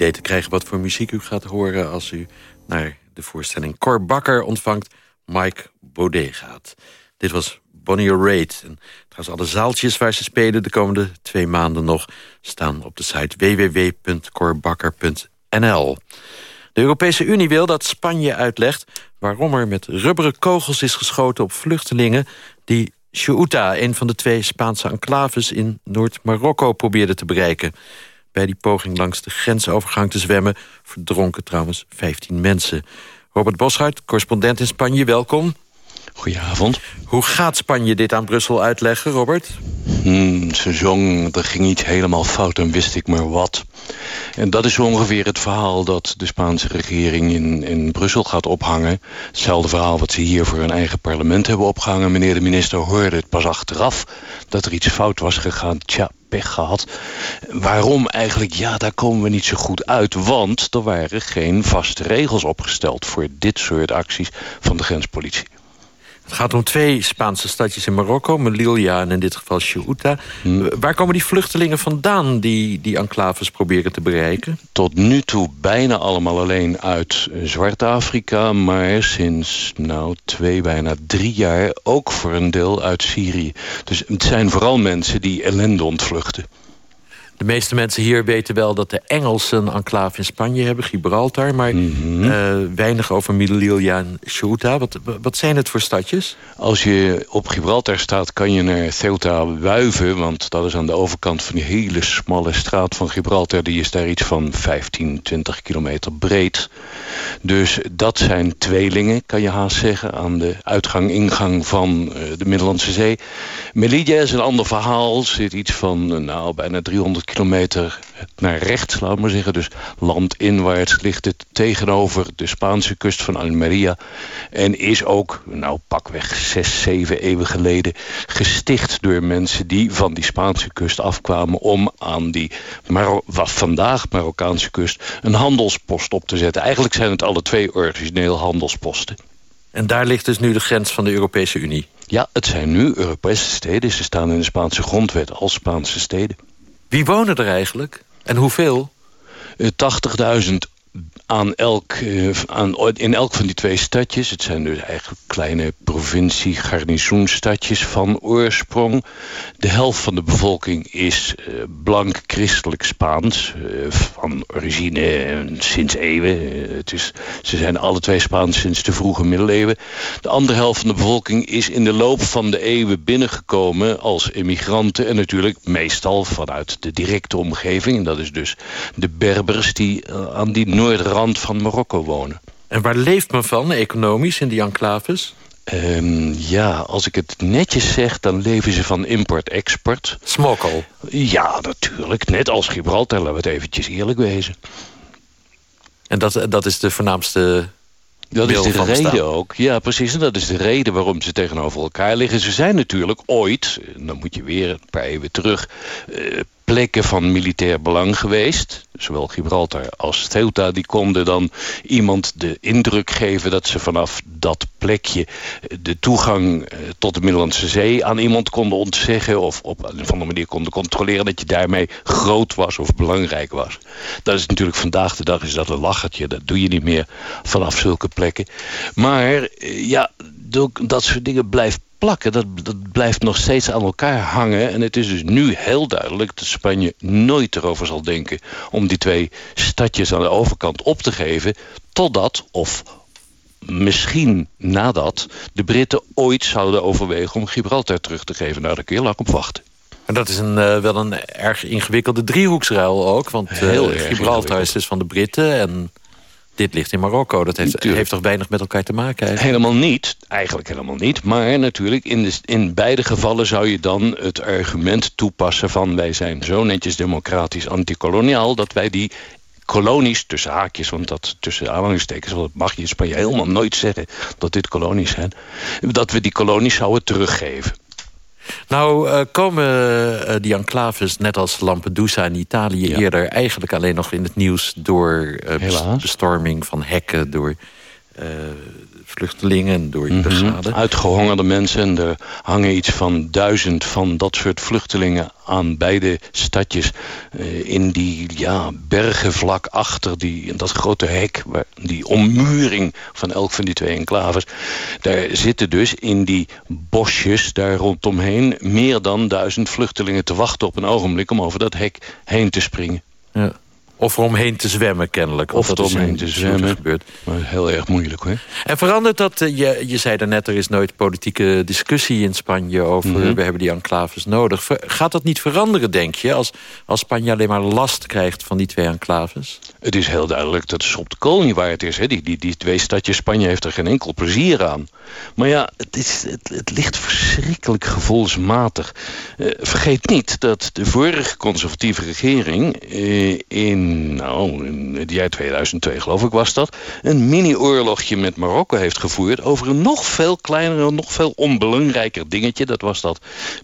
Te krijgen wat voor muziek u gaat horen... als u naar de voorstelling Cor Bakker ontvangt, Mike Baudet gaat. Dit was Bonnie Raitt. En trouwens, alle zaaltjes waar ze spelen de komende twee maanden nog... staan op de site www.corbakker.nl. De Europese Unie wil dat Spanje uitlegt waarom er met rubberen kogels is geschoten op vluchtelingen... die Ceuta, een van de twee Spaanse enclaves in Noord-Marokko, probeerde te bereiken. Bij die poging langs de grensovergang te zwemmen... verdronken trouwens 15 mensen. Robert Boschart, correspondent in Spanje, welkom. Goedenavond. Hoe gaat Spanje dit aan Brussel uitleggen, Robert? Hmm, ze zong, er ging iets helemaal fout en wist ik maar wat. En dat is ongeveer het verhaal dat de Spaanse regering in, in Brussel gaat ophangen. Hetzelfde verhaal wat ze hier voor hun eigen parlement hebben opgehangen. Meneer de minister hoorde het pas achteraf dat er iets fout was gegaan. Tja, gehad. Waarom eigenlijk? Ja, daar komen we niet zo goed uit. Want er waren geen vaste regels opgesteld... voor dit soort acties van de grenspolitie. Het gaat om twee Spaanse stadjes in Marokko, Melilla en in dit geval Ceuta. Hmm. Waar komen die vluchtelingen vandaan die die enclaves proberen te bereiken? Tot nu toe bijna allemaal alleen uit Zwart-Afrika, maar sinds nou twee, bijna drie jaar ook voor een deel uit Syrië. Dus het zijn vooral mensen die ellende ontvluchten. De meeste mensen hier weten wel dat de Engelsen een enclave in Spanje hebben, Gibraltar. Maar Mhm. uh, weinig over Melilla en Ceuta. Wat, wat zijn het voor stadjes? Als je op Gibraltar staat, kan je naar Ceuta wuiven. Want dat is aan de overkant van die hele smalle straat van Gibraltar. Die is daar iets van 15, 20 kilometer breed. Dus dat zijn tweelingen, kan je haast zeggen... aan de uitgang-ingang van uh, de Middellandse Zee. Melilla is een ander verhaal. Zit iets van uh, nou, bijna 300 kilometer naar rechts, laat maar zeggen. Dus landinwaarts ligt het tegenover de Spaanse kust van Almeria. En is ook, nou pakweg zes, zeven eeuwen geleden... gesticht door mensen die van die Spaanse kust afkwamen... om aan die Maro wat vandaag Marokkaanse kust een handelspost op te zetten. Eigenlijk zijn het alle twee origineel handelsposten. En daar ligt dus nu de grens van de Europese Unie? Ja, het zijn nu Europese steden. Ze staan in de Spaanse grondwet als Spaanse steden. Wie wonen er eigenlijk? En hoeveel? Uh, 80.000 aan elk, uh, aan, in elk van die twee stadjes. Het zijn dus eigenlijk kleine provincie garnizoenstadjes van oorsprong. De helft van de bevolking is uh, blank christelijk Spaans. Uh, van origine sinds eeuwen. het is, ze zijn alle twee Spaans sinds de vroege middeleeuwen. De andere helft van de bevolking is in de loop van de eeuwen binnengekomen als immigranten. En natuurlijk meestal vanuit de directe omgeving. En dat is dus de Berbers die aan die noordrand van Marokko wonen. En waar leeft men van, economisch, in die enclaves? Um, ja, als ik het netjes zeg, dan leven ze van import-export. Smokkel? Ja, natuurlijk. Net als Gibraltar, laten we het eventjes eerlijk wezen. En dat, dat is de voornaamste dat is de reden ook. Ja, precies. En dat is de reden waarom ze tegenover elkaar liggen. Ze zijn natuurlijk ooit, dan moet je weer een paar eeuwen terug... Uh, plekken van militair belang geweest. Zowel Gibraltar als Ceuta. Die konden dan iemand de indruk geven... dat ze vanaf dat plekje de toegang tot de Middellandse Zee... aan iemand konden ontzeggen... of op een of andere manier konden controleren... dat je daarmee groot was of belangrijk was. Dat is natuurlijk vandaag de dag is dat een lachertje. Dat doe je niet meer vanaf zulke plekken. Maar ja, dat soort dingen blijft plakken, dat, dat blijft nog steeds aan elkaar hangen. En het is dus nu heel duidelijk dat Spanje nooit erover zal denken... om die twee stadjes aan de overkant op te geven... totdat, of misschien nadat, de Britten ooit zouden overwegen... om Gibraltar terug te geven. Nou, daar kun je lang op wachten. En dat is een, uh, wel een erg ingewikkelde driehoeksruil ook. Want uh, Gibraltar is dus van de Britten en dit ligt in Marokko. Dat heeft, heeft toch weinig met elkaar te maken? Eigenlijk? Helemaal niet. Eigenlijk helemaal niet. Maar natuurlijk, in, de, in beide gevallen zou je dan het argument toepassen van... wij zijn zo netjes democratisch antikoloniaal... dat wij die kolonies, tussen haakjes, want dat tussen aanhalingstekens... dat mag je in Spanje helemaal nooit zeggen dat dit kolonies zijn... dat we die kolonies zouden teruggeven. Nou uh, komen uh, die enclaves, net als Lampedusa in Italië... Ja. eerder eigenlijk alleen nog in het nieuws... door uh, bestorming van hekken, door vluchtelingen en door de schade. Mhm. Uitgehongerde mensen. En er hangen iets van duizend van dat soort vluchtelingen aan beide stadjes. eh, in die ja, bergen vlak achter die, dat grote hek. Waar, die ommuring van elk van die twee enclaves. Daar zitten dus in die bosjes daar rondomheen... meer dan duizend vluchtelingen te wachten op een ogenblik... om over dat hek heen te springen. Ja. Of eromheen te zwemmen, kennelijk. Of eromheen te zwemmen. Gebeurd. Maar heel erg moeilijk hoor. En verandert dat, eh, je, je zei daarnet, er is nooit politieke discussie in Spanje over... Mhm. we hebben die enclaves nodig. Gaat dat niet veranderen, denk je, als, als Spanje alleen maar last krijgt van die twee enclaves? Het is heel duidelijk dat de op de kool niet waard is. Hè? Die, die, die twee stadjes Spanje heeft er geen enkel plezier aan. Maar ja, het, is, het, het ligt verschrikkelijk gevoelsmatig. Eh, vergeet niet dat de vorige conservatieve regering... eh, in, nou, in het jaar 2002 geloof ik was dat... een mini-oorlogje met Marokko heeft gevoerd... over een nog veel kleiner, nog veel onbelangrijker dingetje. Dat was dat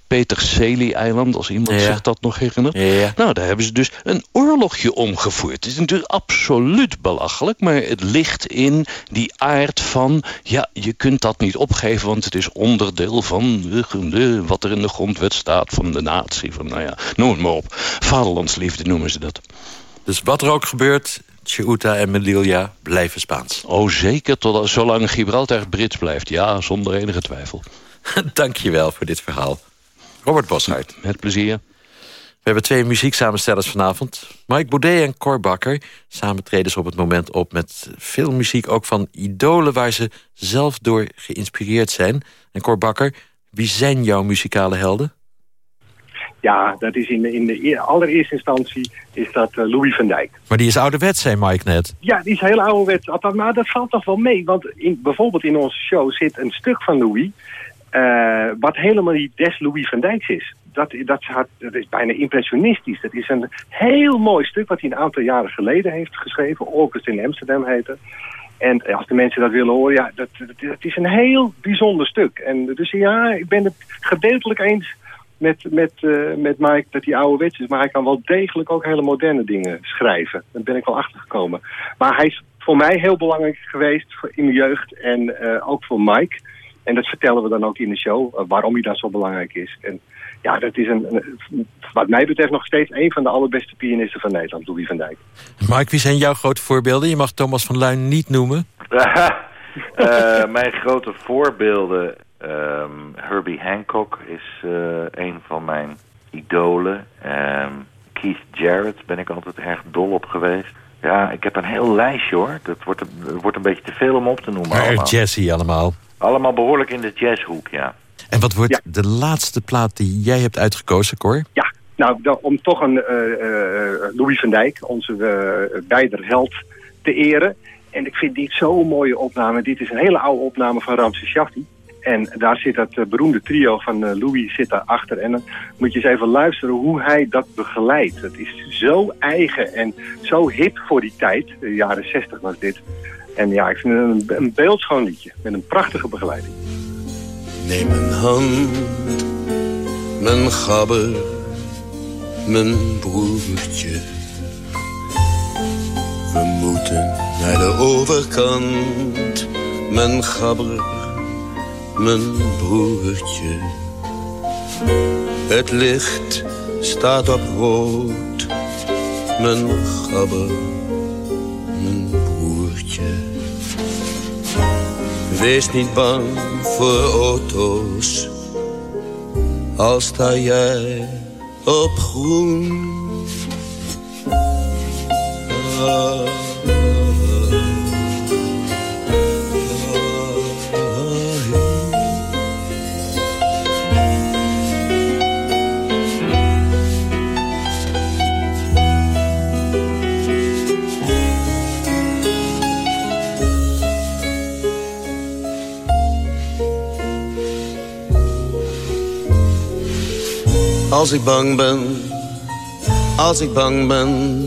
Peterselie-eiland, als iemand Ja. zich dat nog herinnert. Ja. Nou, daar hebben ze dus een oorlogje omgevoerd. Het is natuurlijk absoluut belachelijk, maar het ligt in die aard van... ja, je kunt dat niet opgeven, want het is onderdeel van de, de- wat er in de grondwet staat... van de natie, van nou ja, noem het maar op. Vaderlandsliefde noemen ze dat. Dus wat er ook gebeurt, Ceuta en Melilla blijven Spaans. Oh, zeker, tot, zolang Gibraltar Brits blijft. Ja, zonder enige twijfel. Dank je wel voor dit verhaal. Robert Boshart. Met plezier. We hebben twee muzieksamenstellers vanavond. Mike Baudet en Cor Bakker. Samen treden ze op het moment op met veel muziek... ook van idolen waar ze zelf door geïnspireerd zijn. En Cor Bakker, wie zijn jouw muzikale helden? Ja, dat is in de, in de eer- allereerste instantie is dat eh, Louis van Dijk. Maar die is ouderwets, zei Mike net. Ja, die is heel ouderwets. Maar dat valt toch wel mee. Want in, bijvoorbeeld in onze show zit een stuk van Louis... eh, wat helemaal niet des Louis van Dijks is. Dat, dat, is bijna impressionistisch. Dat is een heel mooi stuk wat hij een aantal jaren geleden heeft geschreven. Orkest in Amsterdam heet het. En eh, als de mensen dat willen horen, ja, dat, dat, dat is een heel bijzonder stuk. En dus ja, ik ben het gedeeltelijk eens met, met, eh, met Mike dat hij ouderwets is. Maar hij kan wel degelijk ook hele moderne dingen schrijven. Daar ben ik wel achtergekomen. Maar hij is voor mij heel belangrijk geweest voor- in mijn jeugd. En eh, ook voor Mike. En dat vertellen we dan ook in de show. eh, waarom hij dan zo belangrijk is. En ja, dat is een, een- wat mij betreft nog steeds een van de allerbeste pianisten van Nederland. Louis van Dijk. Mike, wie zijn jouw grote voorbeelden? Je mag Thomas van Luin niet noemen. Eh, mijn grote voorbeelden, ehm, Herbie Hancock is eh, een van mijn idolen. Ehm, Keith Jarrett ben ik altijd erg dol op geweest. Ja, ik heb een heel lijstje hoor. Dat wordt, een- wordt een beetje te veel om op te noemen allemaal. Erg jazzy allemaal. Allemaal behoorlijk in de jazzhoek, ja. En wat wordt de laatste plaat die jij hebt uitgekozen, Cor? Ja, nou, om toch een eh, eh, Louis van Dijk, onze uh, beider held, te eren. En ik vind dit zo'n mooie opname. Dit is een hele oude opname van Ramses Shaffi. En daar zit dat eh, beroemde trio van eh, Louis zit daarachter. En dan moet je eens even luisteren hoe hij dat begeleidt. Het is zo eigen en zo hip voor die tijd. De jaren 60 was dit. En ja, ik vind het een, een beeldschoon liedje. Met een prachtige begeleiding. Neem mijn hand, mijn gabber, mijn broertje. We moeten naar de overkant, mijn gabber, mijn broertje. Het licht staat op rood, mijn gabber, mijn broertje. Wees niet bang voor auto's, al sta jij op groen. Ah, Als ik bang ben, als ik bang ben,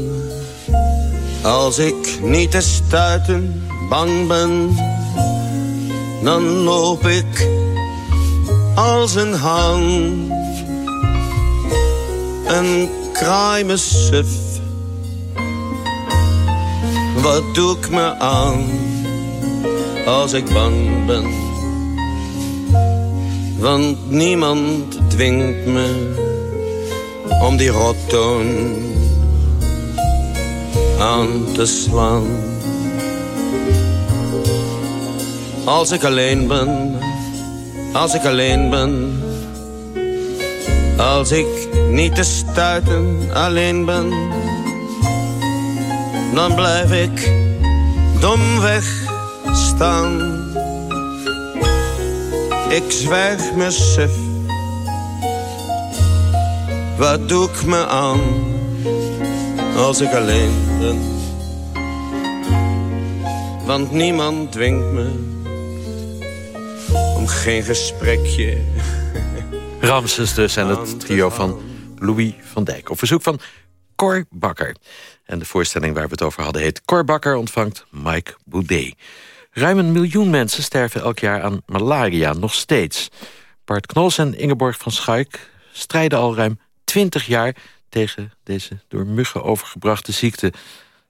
als ik niet te stuiten bang ben, dan loop ik als een haan en kraai me suf. Wat doe ik me aan als ik bang ben. Want niemand dwingt me om die rottoon aan te slaan. Als ik alleen ben, als ik alleen ben. Als ik niet te stuiten alleen ben. Dan blijf ik domweg staan. Ik zwijg me suf. Wat doe ik me aan als ik alleen ben? Want niemand dwingt me om geen gesprekje. Ramses dus en het trio van Louis van Dijk. Op verzoek van Cor Bakker. En de voorstelling waar we het over hadden heet... Cor Bakker ontvangt Mike Boudet. Ruim een miljoen mensen sterven elk jaar aan malaria, nog steeds. Bart Knols en Ingeborg van Schuik strijden al ruim 20 jaar... tegen deze door muggen overgebrachte ziekte.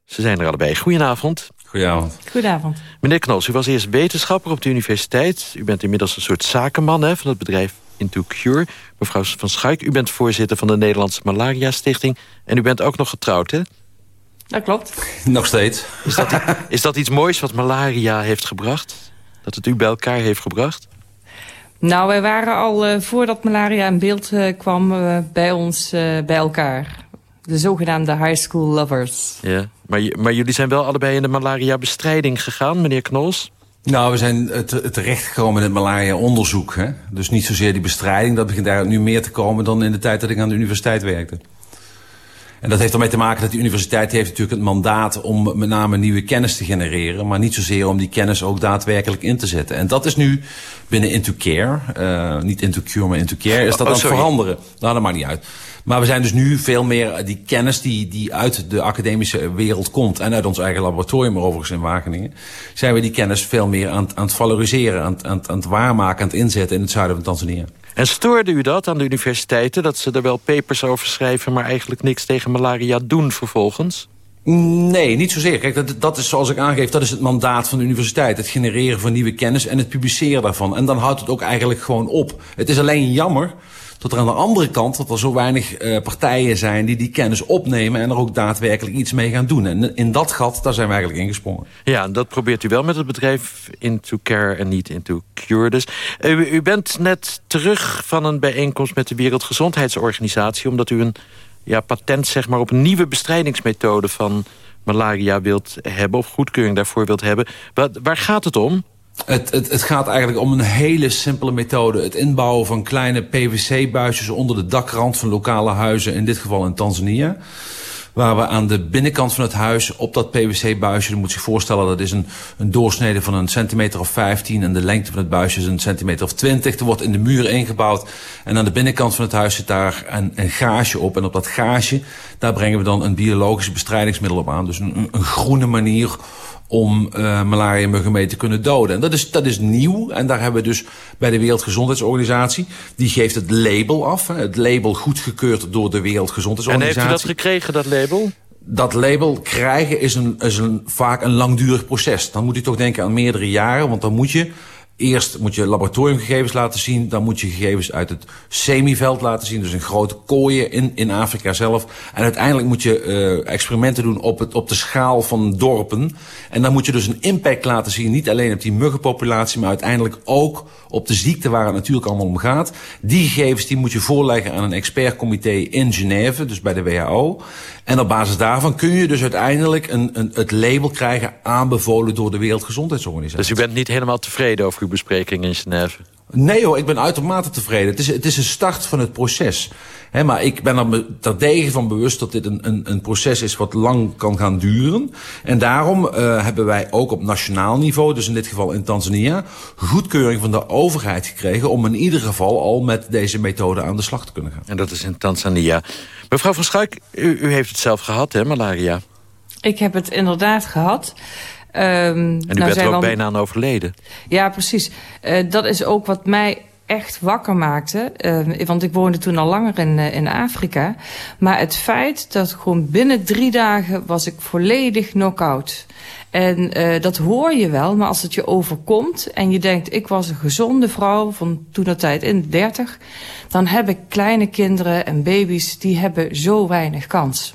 Ze zijn er allebei. Goedenavond. Goedenavond. Goedenavond. Meneer Knols, u was eerst wetenschapper op de universiteit. U bent inmiddels een soort zakenman hè, van het bedrijf Into Cure. Mevrouw van Schuik, u bent voorzitter van de Nederlandse Malaria Stichting... en u bent ook nog getrouwd, hè? Dat klopt. Nog steeds. Is dat, is dat iets moois wat malaria heeft gebracht? Dat het u bij elkaar heeft gebracht? Nou, wij waren al uh, voordat malaria in beeld uh, kwam uh, bij ons bij elkaar. De zogenaamde high school lovers. Ja, maar, maar jullie zijn wel allebei in de malaria-bestrijding gegaan, meneer Knols? Nou, we zijn terechtgekomen in het malaria-onderzoek. Dus niet zozeer die bestrijding. Dat begint eigenlijk nu meer te komen dan in de tijd dat ik aan de universiteit werkte. En dat heeft ermee te maken dat de universiteit heeft natuurlijk het mandaat om met name nieuwe kennis te genereren. Maar niet zozeer om die kennis ook daadwerkelijk in te zetten. En dat is nu binnen Into Care, uh, niet Into Cure, maar Into Care, is dat oh, aan het veranderen. Nou, dat maakt niet uit. Maar we zijn dus nu veel meer die kennis die, die uit de academische wereld komt... en uit ons eigen laboratorium overigens in Wageningen... zijn we die kennis veel meer aan, aan het valoriseren, aan, aan, aan het waarmaken, aan het inzetten in het zuiden van Tanzania. En stoorde u dat aan de universiteiten? Dat ze er wel papers over schrijven... maar eigenlijk niks tegen malaria doen vervolgens? Nee, niet zozeer. Kijk, dat, dat is zoals ik aangeef, dat is het mandaat van de universiteit. Het genereren van nieuwe kennis en het publiceren daarvan. En dan houdt het ook eigenlijk gewoon op. Het is alleen jammer dat er aan de andere kant dat er zo weinig uh, partijen zijn die die kennis opnemen en er ook daadwerkelijk iets mee gaan doen. En in dat gat, daar zijn we eigenlijk ingesprongen. Ja, dat probeert u wel met het bedrijf Into Care en niet Into Cure. Dus u, u bent net terug van een bijeenkomst met de Wereldgezondheidsorganisatie omdat u een ja, patent zeg maar, op een nieuwe bestrijdingsmethode van malaria wilt hebben... of goedkeuring daarvoor wilt hebben. Waar, waar gaat het om? Het, het, het, gaat eigenlijk om een hele simpele methode. Het inbouwen van kleine PVC-buisjes onder de dakrand van lokale huizen. In dit geval in Tanzania. Waar we aan de binnenkant van het huis op dat PVC-buisje... moet je zich voorstellen, dat is een, een doorsnede van een centimeter of 15... en de lengte van het buisje is een centimeter of 20. Er wordt in de muur ingebouwd. En aan de binnenkant van het huis zit daar een, een op. En op dat gaasje, daar brengen we dan een biologische bestrijdingsmiddel op aan. Dus een, een groene manier om uh, malaria muggen mee te kunnen doden. En dat is, dat is nieuw. En daar hebben we dus bij de Wereldgezondheidsorganisatie... die geeft het label af. Het label goedgekeurd door de Wereldgezondheidsorganisatie. En heeft u dat gekregen, dat label? Dat label krijgen is, een, is een, vaak een langdurig proces. Dan moet u toch denken aan meerdere jaren. Want dan moet je Eerst moet je laboratoriumgegevens laten zien. Dan moet je gegevens uit het semiveld laten zien. Dus in grote kooien in, in Afrika zelf. En uiteindelijk moet je uh, experimenten doen op, het, op de schaal van dorpen. En dan moet je dus een impact laten zien. Niet alleen op die muggenpopulatie. Maar uiteindelijk ook op de ziekte waar het natuurlijk allemaal om gaat. Die gegevens die moet je voorleggen aan een expertcomité in Genève. Dus bij de WHO. En op basis daarvan kun je dus uiteindelijk een, een, het label krijgen aanbevolen door de Wereldgezondheidsorganisatie. Dus u bent niet helemaal tevreden over uw bespreking in Genève? Nee hoor, ik ben uitermate tevreden. Het is, het is een start van het proces. He, maar ik ben er terdege van bewust dat dit een, een, een proces is wat lang kan gaan duren. En daarom uh, hebben wij ook op nationaal niveau, dus in dit geval in Tanzania, goedkeuring van de overheid gekregen om in ieder geval al met deze methode aan de slag te kunnen gaan. En dat is in Tanzania. Mevrouw van Schuik, u, u heeft het zelf gehad, hè, malaria? Ik heb het inderdaad gehad. Um, en u nou bent er ook bijna aan overleden. Ja, precies. Uh, dat is ook wat mij echt wakker maakte. Uh, want ik woonde toen al langer in, uh, in Afrika. Maar het feit dat gewoon binnen drie dagen was ik volledig knock-out. En uh, dat hoor je wel, maar als het je overkomt en je denkt... ik was een gezonde vrouw van toen dat tijd in de dertig... dan hebben kleine kinderen en baby's, die hebben zo weinig kans.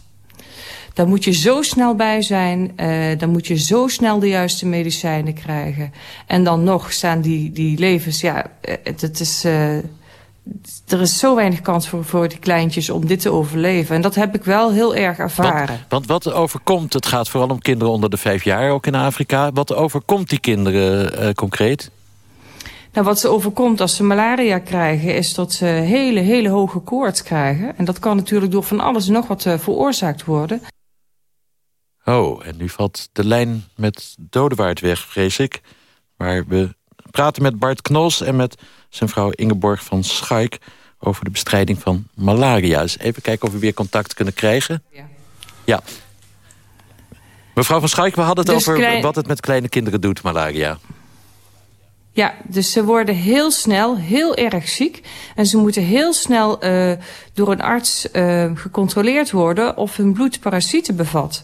Daar moet je zo snel bij zijn. Uh, dan moet je zo snel de juiste medicijnen krijgen. En dan nog staan die, die levens... Ja, het, het is... Uh, er is zo weinig kans voor, voor die kleintjes om dit te overleven. En dat heb ik wel heel erg ervaren. Want, want wat overkomt, het gaat vooral om kinderen onder de vijf jaar, ook in Afrika. Wat overkomt die kinderen uh, concreet? Nou, wat ze overkomt als ze malaria krijgen... is dat ze hele, hele hoge koorts krijgen. En dat kan natuurlijk door van alles nog wat uh, veroorzaakt worden. Oh, en nu valt de lijn met Dodewaard weg, vrees ik. Maar we praten met Bart Knols en met zijn vrouw Ingeborg van Schaik... over de bestrijding van malaria. Dus even kijken of we weer contact kunnen krijgen. Ja. ja. Mevrouw van Schaik, we hadden het dus over klein... wat het met kleine kinderen doet, malaria. Ja, dus ze worden heel snel heel erg ziek. En ze moeten heel snel uh, door een arts uh, gecontroleerd worden... of hun bloed parasieten bevat.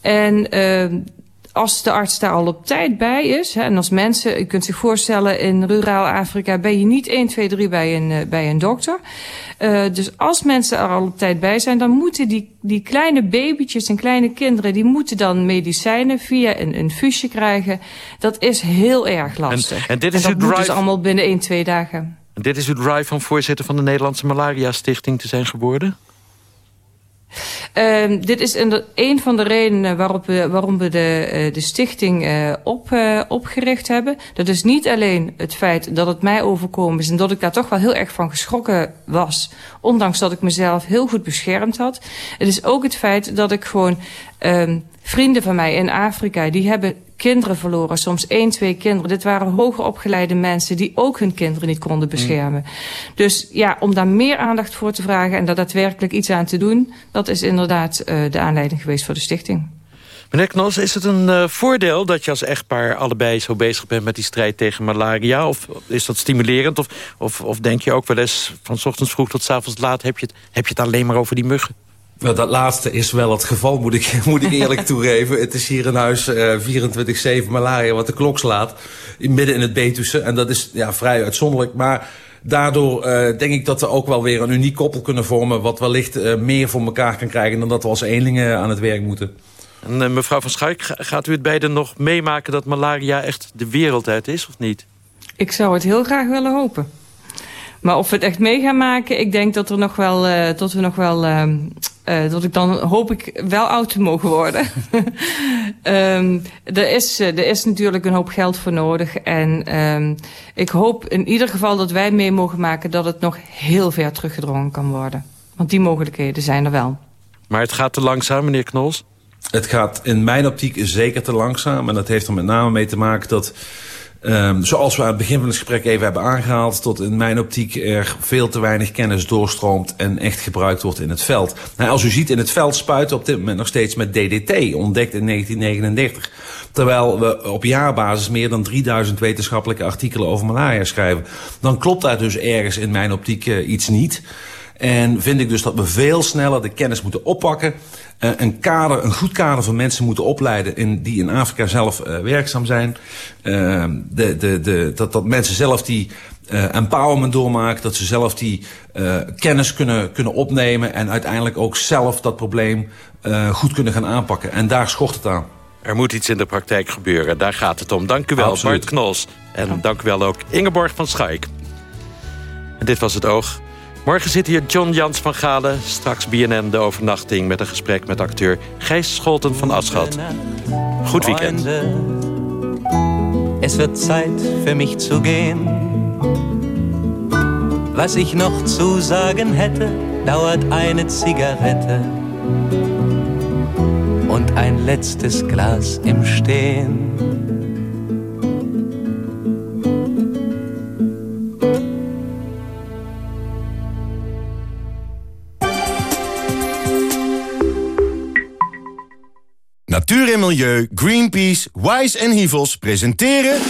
En uh, als de arts daar al op tijd bij is... Hè, en als mensen, u kunt zich voorstellen... in ruraal Afrika ben je niet 1, 2, 3 bij een, uh, bij een dokter. Uh, dus als mensen er al op tijd bij zijn... dan moeten die, die kleine babytjes en kleine kinderen... die moeten dan medicijnen via een infuusje krijgen. Dat is heel erg lastig. En, en dit is en dat dus allemaal binnen 1, 2 dagen. En dit is uw drive van voorzitter van de Nederlandse Malaria Stichting te zijn geworden? Uh, dit is een van de redenen waarop we, waarom we de, uh, de stichting uh, op, uh, opgericht hebben. Dat is niet alleen het feit dat het mij overkomen is... en dat ik daar toch wel heel erg van geschrokken was... ondanks dat ik mezelf heel goed beschermd had. Het is ook het feit dat ik gewoon... Uh, vrienden van mij in Afrika, die hebben kinderen verloren. Soms één, twee kinderen. Dit waren hoger opgeleide mensen die ook hun kinderen niet konden beschermen. Mm. Dus ja, om daar meer aandacht voor te vragen en daar daadwerkelijk iets aan te doen... dat is inderdaad uh, de aanleiding geweest voor de stichting. Meneer Knos, is het een uh, voordeel dat je als echtpaar allebei zo bezig bent met die strijd tegen malaria? Of is dat stimulerend? Of, of, of denk je ook wel eens van s ochtends vroeg tot s avonds laat heb je, het, heb je het alleen maar over die muggen? Nou, dat laatste is wel het geval, moet ik, moet ik eerlijk toegeven. Het is hier in huis uh, 24-7 malaria wat de klok slaat. Midden in het Betussen. En dat is ja, vrij uitzonderlijk. Maar daardoor uh, denk ik dat we ook wel weer een uniek koppel kunnen vormen... wat wellicht uh, meer voor elkaar kan krijgen... dan dat we als eenlingen aan het werk moeten. En uh, mevrouw van Schuik, gaat u het beiden nog meemaken... dat malaria echt de wereld uit is, of niet? Ik zou het heel graag willen hopen. Maar of we het echt mee gaan maken, ik denk dat, er nog wel, uh, dat we nog wel... Uh, uh, dat ik dan hoop ik wel oud te mogen worden. um, er, is, er is natuurlijk een hoop geld voor nodig. En um, ik hoop in ieder geval dat wij mee mogen maken... dat het nog heel ver teruggedrongen kan worden. Want die mogelijkheden zijn er wel. Maar het gaat te langzaam, meneer Knols? Het gaat in mijn optiek zeker te langzaam. En dat heeft er met name mee te maken dat... Um, zoals we aan het begin van het gesprek even hebben aangehaald... tot in mijn optiek er veel te weinig kennis doorstroomt... en echt gebruikt wordt in het veld. Nou, als u ziet, in het veld spuiten op dit moment nog steeds met DDT... ontdekt in 1939. Terwijl we op jaarbasis meer dan 3000 wetenschappelijke artikelen over malaria schrijven. Dan klopt daar dus ergens in mijn optiek uh, iets niet... En vind ik dus dat we veel sneller de kennis moeten oppakken. Uh, een, kader, een goed kader van mensen moeten opleiden in, die in Afrika zelf uh, werkzaam zijn. Uh, de, de, de, dat, dat mensen zelf die empowerment doormaken. Dat ze zelf die kennis kunnen, kunnen opnemen. En uiteindelijk ook zelf dat probleem goed kunnen gaan aanpakken. En daar schort het aan. Er moet iets in de praktijk gebeuren. Daar gaat het om. Dank u wel, Absoluut. Bart Knols. En ja. dank u wel ook Ingeborg van Schaik. En dit was het oog. Morgen zit hier John Jans van Galen. Straks BNN de overnachting met een gesprek met acteur Gijs Scholten van Aschat. Goed weekend. Es wird Zeit für mich zu gehen. Was ich noch zu sagen hätte, dauert eine Zigarette und ein letztes Glas im Stehen. Natuur en Milieu, Greenpeace, Wise en Hivels presenteren...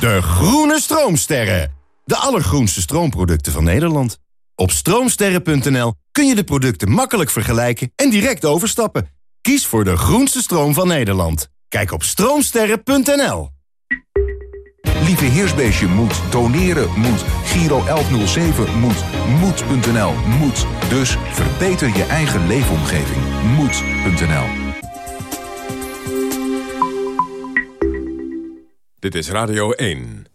De groene stroomsterren. De allergroenste stroomproducten van Nederland. Op stroomsterren.nl kun je de producten makkelijk vergelijken en direct overstappen. Kies voor de groenste stroom van Nederland. Kijk op stroomsterren.nl. Lieve Heersbeestje moet, doneren moet, Giro 1107 moet, moed.nl moet. Dus verbeter je eigen leefomgeving. Moed.nl Dit is Radio 1.